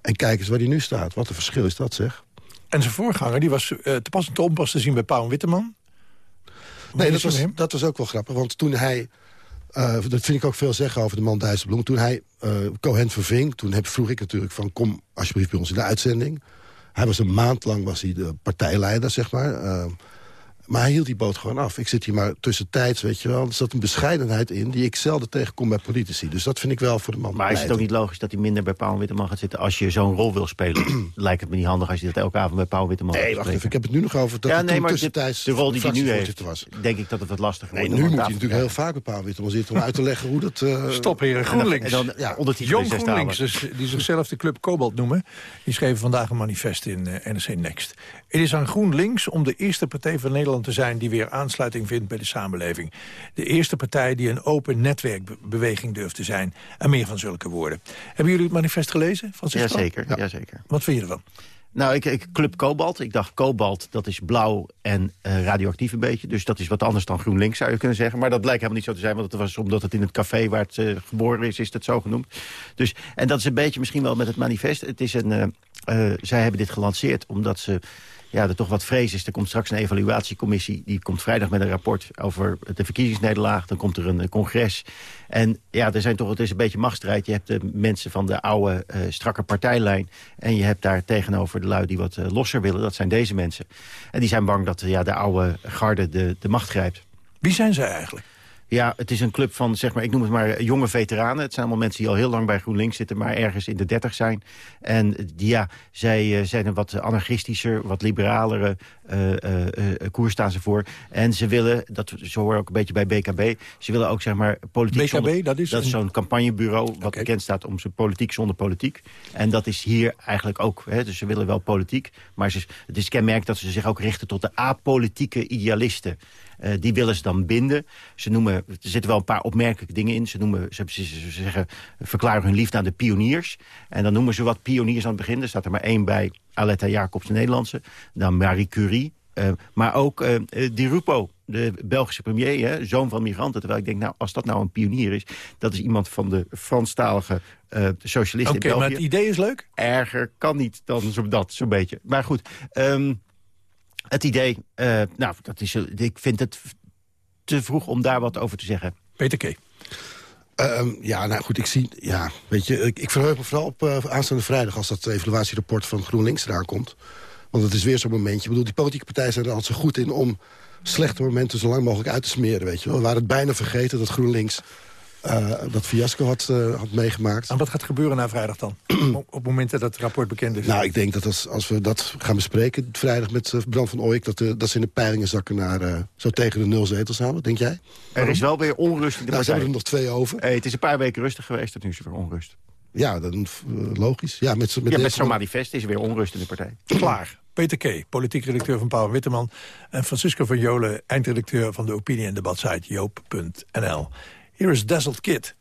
En kijk eens waar hij nu staat. Wat een verschil is dat, zeg. En zijn voorganger die was eh, te pas en te onpas te zien bij Paul Witteman. Nee, dat was, hem? dat was ook wel grappig. Want toen hij... eh, dat vind ik ook veel zeggen over de man Dijsselbloem. Toen hij eh, Cohen verving, toen heb, vroeg ik natuurlijk van... kom alsjeblieft bij ons in de uitzending. Hij was een maand lang was hij de partijleider, zeg maar. Maar hij hield die boot gewoon af. Ik zit hier maar tussentijds, weet je wel. Er zat een bescheidenheid in die ik zelden tegenkom bij politici. Dus dat vind ik wel voor de man. Maar is het ook niet logisch dat hij minder bij Paul Witteman gaat zitten... als je zo'n rol wil spelen? [CLEARS THROAT] Lijkt het me niet handig als je dat elke avond bij Paul Witteman Nee, gaat wacht even. Ik heb het nu nog over dat ja, nee, maar tussentijds de, de rol die hij nu heeft, was. denk ik dat het wat lastiger Nee, wordt. nu om moet hij natuurlijk heel vaak bij Paul Witteman zitten... om uit te leggen hoe dat... eh, Stop, heren. En dan- GroenLinks. en dan, ja, Jong GroenLinks, dus, die zichzelf de club Cobalt noemen... die schreven vandaag een manifest in eh, NRC Next. Het is aan GroenLinks om de eerste partij van Nederland te zijn... die weer aansluiting vindt bij de samenleving. De eerste partij die een open netwerkbeweging durft te zijn. En meer van zulke woorden. Hebben jullie het manifest gelezen? Van Ja, zichzelf? zeker. Ja. zeker. Wat vind je ervan? Nou, ik, ik Club Cobalt. Ik dacht Cobalt, dat is blauw en eh, radioactief een beetje. Dus dat is wat anders dan GroenLinks, zou je kunnen zeggen. Maar dat blijkt helemaal niet zo te zijn. Want het was omdat het in het café waar het eh, geboren is, is het zo genoemd. Dus, en dat is een beetje misschien wel met het manifest. Het is een, eh, zij hebben dit gelanceerd omdat ze... Ja, er toch wat vrees is. Er komt straks een evaluatiecommissie. Die komt vrijdag met een rapport over de verkiezingsnederlaag. Dan komt er een eh, congres. En ja, er zijn toch, het is een beetje machtsstrijd. Je hebt de mensen van de oude, eh, strakke partijlijn. En je hebt daar tegenover de lui die wat eh, losser willen. Dat zijn deze mensen. En die zijn bang dat ja, de oude garde de, de macht grijpt. Wie zijn zij eigenlijk? Ja, het is een club van, zeg maar, ik noem het maar jonge veteranen. Het zijn allemaal mensen die al heel lang bij GroenLinks zitten... maar ergens in de dertig zijn. En die, ja, zij eh, zijn een wat anarchistischer, wat liberalere eh, eh, eh, koers staan ze voor. En ze willen, dat zo hoor ook een beetje bij BKB... ze willen ook, zeg maar, politiek BKB, zonder... dat is een- zo'n campagnebureau wat bekend staat om zijn politiek zonder politiek. En dat is hier eigenlijk ook. Hè, dus ze willen wel politiek, maar ze, het is kenmerk dat ze zich ook richten tot de apolitieke idealisten. Eh, die willen ze dan binden. Ze noemen, er zitten wel een paar opmerkelijke dingen in. Ze, noemen, ze, ze, ze zeggen, verklaren hun liefde aan de pioniers. En dan noemen ze wat pioniers aan het begin. Er staat er maar één bij, Aletta Jacobs, de Nederlandse. Dan Marie Curie. eh, maar ook eh, Di Rupo, de Belgische premier, hè, zoon van migranten. Terwijl ik denk, nou, als dat nou een pionier is... dat is iemand van de Franstalige socialisten Oké, in België. maar het idee is leuk? Erger kan niet dan zo, dat, zo'n beetje. Maar goed, ehm, het idee, eh, nou, dat is, ik vind het te vroeg om daar wat over te zeggen. Peter K. Ehm, ja, nou goed, ik zie... Ja, weet je, ik, ik verheug me vooral op eh, aanstaande vrijdag... als dat evaluatierapport van GroenLinks eraan komt. Want het is weer zo'n momentje. Ik bedoel, die politieke partijen zijn er altijd zo goed in... om slechte momenten zo lang mogelijk uit te smeren, weet je wel. We waren het bijna vergeten dat GroenLinks eh, dat fiasco had, eh, had meegemaakt. En wat gaat gebeuren na vrijdag dan? [CLEARS THROAT] op, het moment dat het rapport bekend is. Nou, ik denk dat als, als we dat gaan bespreken vrijdag met uh, Brand van Ooyek... Dat, uh, dat ze in de peilingen zakken naar uh, zo tegen de nul zetels aan. Wat denk jij? Er is wel weer onrust in de nou, zijn er nog twee over. Hey, het is een paar weken rustig geweest, en nu is er weer onrust. Ja, dat, uh, logisch. Ja, met, met, ja, met zo'n manifest is er weer onrust in de partij. [CLEARS THROAT] Klaar. Peter K., politiek redacteur van Pauw Witteman... en Francisco van Jolen, eindredacteur van de opinie- en debatsite joop.nl. Hier is Dazzled Kid.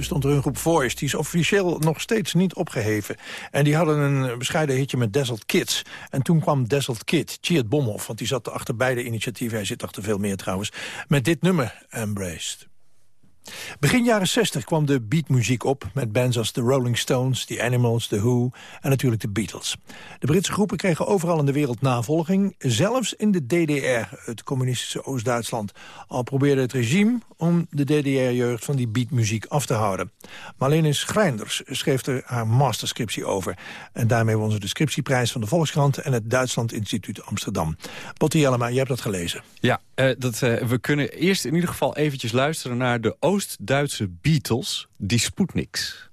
Bestond er een groep Voice, die is officieel nog steeds niet opgeheven. En die hadden een bescheiden hitje met Dazzled Kids. En toen kwam Dazzled Kid, Tjeerd Bomhoff, want die zat achter beide initiatieven. Hij zit achter veel meer trouwens. Met dit nummer, Embraced. Begin jaren 60 kwam de beatmuziek op met bands als de Rolling Stones, The Animals, The Who en natuurlijk de Beatles. De Britse groepen kregen overal in de wereld navolging, zelfs in de DDR, het communistische Oost-Duitsland. Al probeerde het regime om de DDR-jeugd van die beatmuziek af te houden. Marlene Schreinders schreef er haar masterscriptie over. En daarmee won ze de scriptieprijs van de Volkskrant en het Duitsland Instituut Amsterdam. Botte Jellema, je hebt dat gelezen. Ja, eh, dat, eh, we kunnen eerst in ieder geval eventjes luisteren naar de Oost-Duitse Beatles, die Sputniks.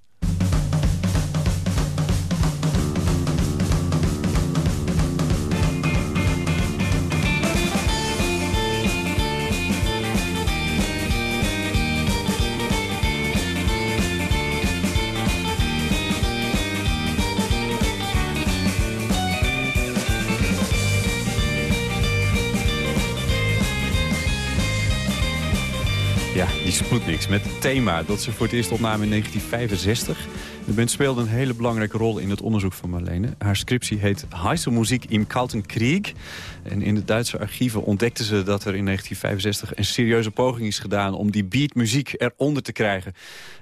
Ja, die Sputniks met het thema dat ze voor het eerst opnamen in 1965. De band speelde een hele belangrijke rol in het onderzoek van Marlene. Haar scriptie heet Heiselmuziek im Kalten Krieg. En in de Duitse archieven ontdekten ze dat er in 1965 een serieuze poging is gedaan... om die beatmuziek eronder te krijgen.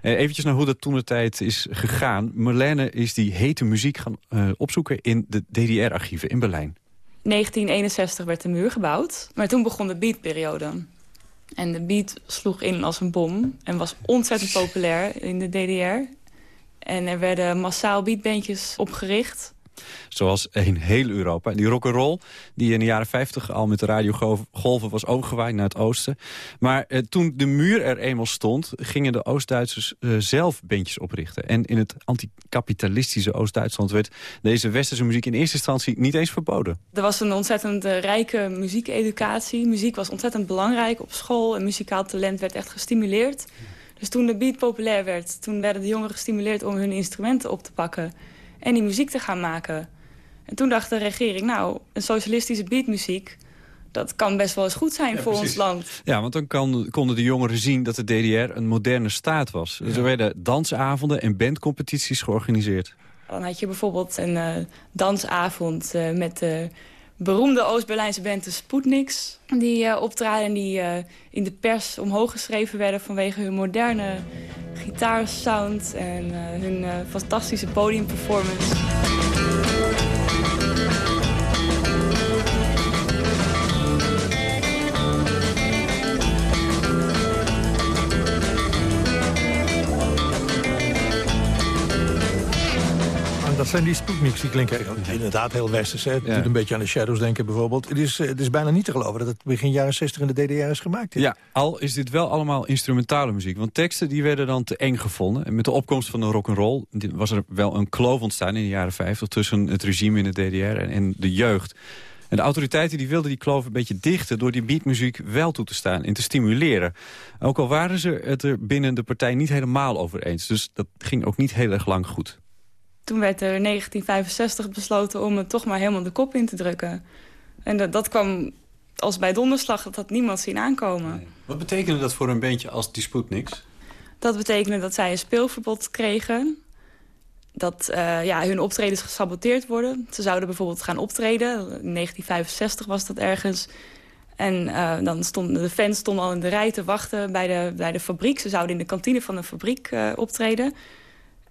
Eh, eventjes naar hoe dat toen de tijd is gegaan. Marlene is die hete muziek gaan eh, opzoeken in de DDR-archieven in Berlijn. 1961 werd de muur gebouwd, maar toen begon de beatperiode. En de beat sloeg in als een bom en was ontzettend populair in de DDR. En er werden massaal beatbandjes opgericht. Zoals in heel Europa. Die rock'n'roll, die in de jaren 50 al met de radiogolven was overgewaaid naar het oosten. Maar eh, toen de muur er eenmaal stond, gingen de Oost-Duitsers eh, zelf bandjes oprichten. En in het anticapitalistische Oost-Duitsland werd deze westerse muziek in eerste instantie niet eens verboden. Er was een ontzettend eh, rijke muziekeducatie. Muziek was ontzettend belangrijk op school en muzikaal talent werd echt gestimuleerd. Dus toen de beat populair werd, toen werden de jongeren gestimuleerd om hun instrumenten op te pakken en die muziek te gaan maken. En toen dacht de regering, nou, een socialistische beatmuziek... dat kan best wel eens goed zijn voor ons land. Ja, want dan kan, konden de jongeren zien dat de DDR een moderne staat was. Dus er werden dansavonden en bandcompetities georganiseerd. Dan had je bijvoorbeeld een eh, dansavond eh, met de beroemde Oost-Berlijnse band de Sputniks. Die eh, optraden en die eh, in de pers omhoog geschreven werden... vanwege hun moderne gitaarsound en eh, hun fantastische podiumperformance. Dat zijn die Sputniks, die klinken inderdaad heel westers. Hè. Het Ja. doet een beetje aan de Shadows denken bijvoorbeeld. Het is, eh, het is bijna niet te geloven dat het begin jaren 60 in de DDR is gemaakt. Ja, al is dit wel allemaal instrumentale muziek. Want teksten die werden dan te eng gevonden. En met de opkomst van de rock'n'roll was er wel een kloof ontstaan in de jaren 50... tussen het regime in de DDR en, en de jeugd. En de autoriteiten die wilden die kloof een beetje dichten... door die beatmuziek wel toe te staan en te stimuleren. Ook al waren ze het er binnen de partij niet helemaal over eens. Dus dat ging ook niet heel erg lang goed. Toen werd er in 1965 besloten om het toch maar helemaal de kop in te drukken. En dat, dat kwam als bij donderslag, dat had niemand zien aankomen. Wat betekende dat voor een bandje als die Sputniks? Dat betekende dat zij een speelverbod kregen. Dat eh, ja, hun optredens gesaboteerd worden. Ze zouden bijvoorbeeld gaan optreden. In 1965 was dat ergens. En eh, dan stonden de fans stonden al in de rij te wachten bij de, bij de fabriek. Ze zouden in de kantine van de fabriek eh, optreden.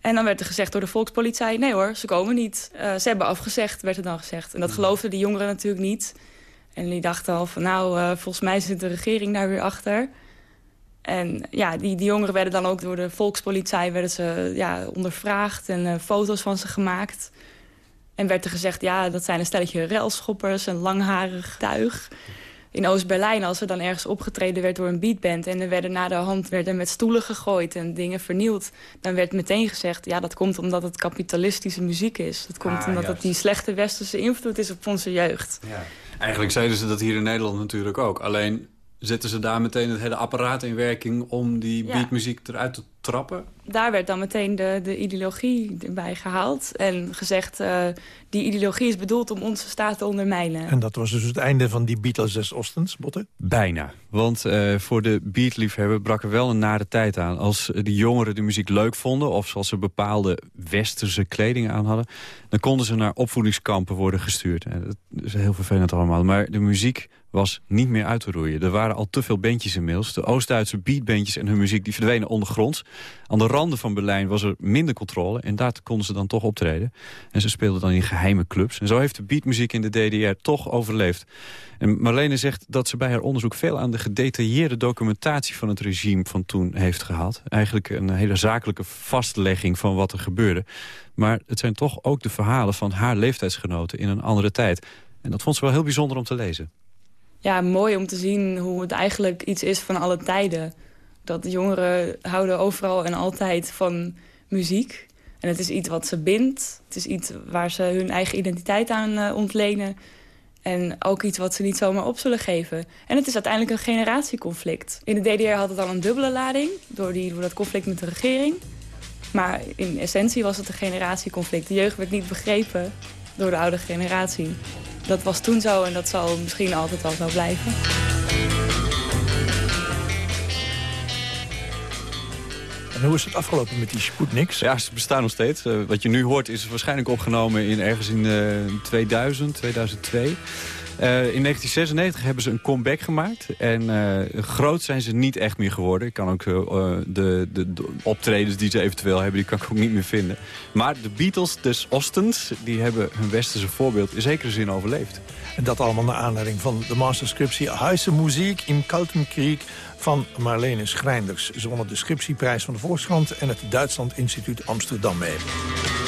En dan werd er gezegd door de volkspolitie... nee hoor, ze komen niet. Eh, ze hebben afgezegd, werd er dan gezegd. En dat geloofden die jongeren natuurlijk niet. En die dachten al van nou, eh, volgens mij zit de regering daar weer achter. En ja, die, die jongeren werden dan ook door de volkspolitie werden ze, ja, ondervraagd... en eh, foto's van ze gemaakt. En werd er gezegd, ja, dat zijn een stelletje railschoppers... een langharig tuig. In Oost-Berlijn, als er dan ergens opgetreden werd door een beatband... en er werden na de hand werden met stoelen gegooid en dingen vernield... dan werd meteen gezegd, ja, dat komt omdat het kapitalistische muziek is. Dat komt Ah, omdat juist. het die slechte westerse invloed is op onze jeugd. Eigenlijk zeiden ze dat hier in Nederland natuurlijk ook. Alleen zetten ze daar meteen het hele apparaat in werking... om die Ja. beatmuziek eruit te trappen. Daar werd dan meteen de, de ideologie erbij gehaald. En gezegd, eh, die ideologie is bedoeld om onze staat te ondermijnen. En dat was dus het einde van die Beatles des Ostens, Botte? Bijna. Want eh, voor de beatliefhebber brak er wel een nare tijd aan. Als de jongeren de muziek leuk vonden... of als ze bepaalde westerse kleding aan hadden... dan konden ze naar opvoedingskampen worden gestuurd. En dat is heel vervelend allemaal. Maar de muziek was niet meer uit te roeien. Er waren al te veel bandjes inmiddels. De Oost-Duitse beatbandjes en hun muziek die verdwenen ondergronds. Aan de randen van Berlijn was er minder controle... en daar konden ze dan toch optreden. En ze speelden dan in geheime clubs. En zo heeft de beatmuziek in de DDR toch overleefd. En Marlene zegt dat ze bij haar onderzoek... veel aan de gedetailleerde documentatie van het regime van toen heeft gehad. Eigenlijk een hele zakelijke vastlegging van wat er gebeurde. Maar het zijn toch ook de verhalen van haar leeftijdsgenoten in een andere tijd. En dat vond ze wel heel bijzonder om te lezen. Ja, mooi om te zien hoe het eigenlijk iets is van alle tijden. Dat jongeren houden overal en altijd van muziek. En het is iets wat ze bindt. Het is iets waar ze hun eigen identiteit aan eh, ontlenen. En ook iets wat ze niet zomaar op zullen geven. En het is uiteindelijk een generatieconflict. In de DDR had het al een dubbele lading... door, die, door dat conflict met de regering. Maar in essentie was het een generatieconflict. De jeugd werd niet begrepen door de oude generatie. Dat was toen zo en dat zal misschien altijd wel zo blijven. En hoe is het afgelopen met die Sputniks? Ja, ze bestaan nog steeds. Eh, wat je nu hoort is waarschijnlijk opgenomen in ergens in eh, 2000, 2002. Eh, in 1996 hebben ze een comeback gemaakt. En eh, groot zijn ze niet echt meer geworden. Ik kan ook eh, de, de, de optredens die ze eventueel hebben, die kan ik ook niet meer vinden. Maar de Beatles des Ostens, die hebben hun westerse voorbeeld in zekere zin overleefd. En dat allemaal naar aanleiding van de masterscriptie Heise Muziek im Kalten Krieg van Marlene Schrijnders. Ze won de scriptieprijs van de Volkskrant en het Duitsland Instituut Amsterdam mee.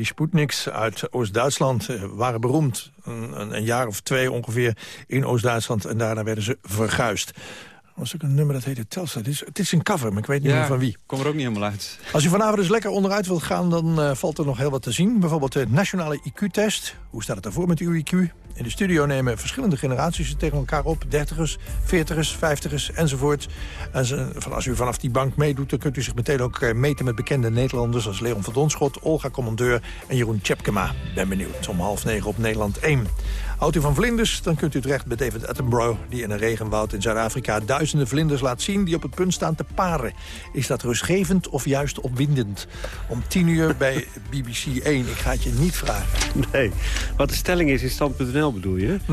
Die Sputniks uit Oost-Duitsland. eh, waren beroemd, een, een, jaar of twee ongeveer, in Oost-Duitsland. En daarna werden ze verguisd. Er was ook een nummer dat heette Telstra. Het is, het is een cover, maar ik weet niet meer van wie. kom er ook niet helemaal uit. Als u vanavond dus lekker onderuit wilt gaan, dan eh, valt er nog heel wat te zien. Bijvoorbeeld de nationale IQ-test. Hoe staat het ervoor met uw IQ? In de studio nemen verschillende generaties het tegen elkaar op. Dertigers, veertigers, vijftigers enzovoort. En ze, van als u vanaf die bank meedoet, dan kunt u zich meteen ook eh, meten met bekende Nederlanders... als Leon van Donschot, Olga Commandeur en Jeroen Tjepkema. Ben benieuwd. Om half negen op Nederland 1. Houdt u van vlinders, dan kunt u terecht bij David Attenborough... die in een regenwoud in Zuid-Afrika duizenden vlinders laat zien... die op het punt staan te paren. Is dat rustgevend of juist opwindend? Om tien uur bij BBC 1. Ik ga het je niet vragen. Nee, wat de stelling is in stand.nl bedoel je? [LAUGHS]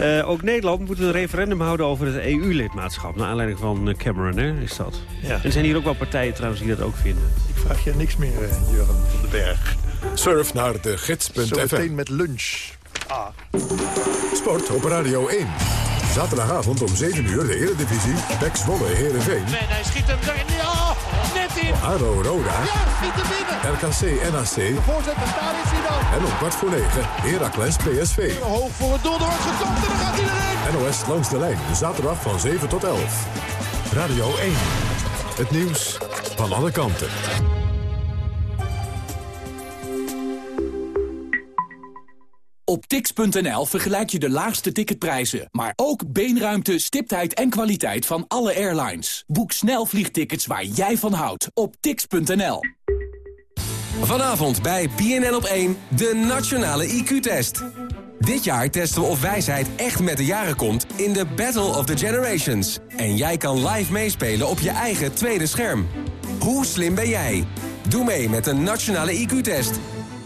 Eh, ook Nederland moet een referendum houden over het EU-lidmaatschap. Naar aanleiding van eh, Cameron, hè, is dat. Ja. En er zijn hier ook wel partijen trouwens die dat ook vinden. Ik vraag je niks meer, eh, Jurgen van den Berg. Surf naar de gids.fm. Zometeen met lunch. Ah. Sport op Radio 1. Zaterdagavond om 7 uur de Eredivisie. Pek Zwolle Heerenveen. En hij schiet hem erin. Ja, net in. ADO Roda. Ja, niet te binnen. RKC NAC. De en daar is hij dan. En om kwart voor 9 Heracles PSV. Hoog voor het doel, er wordt gekopt en dan gaat hij erin. NOS langs de lijn. Zaterdag van 7 tot 11. Radio 1. Het nieuws van alle kanten. Op tix.nl vergelijk je de laagste ticketprijzen, maar ook beenruimte, stiptheid en kwaliteit van alle airlines. Boek snel vliegtickets waar jij van houdt op tix.nl. Vanavond bij BNN op 1, de Nationale IQ-test. Dit jaar testen we of wijsheid echt met de jaren komt in de Battle of the Generations. En jij kan live meespelen op je eigen tweede scherm. Hoe slim ben jij? Doe mee met de Nationale IQ-test.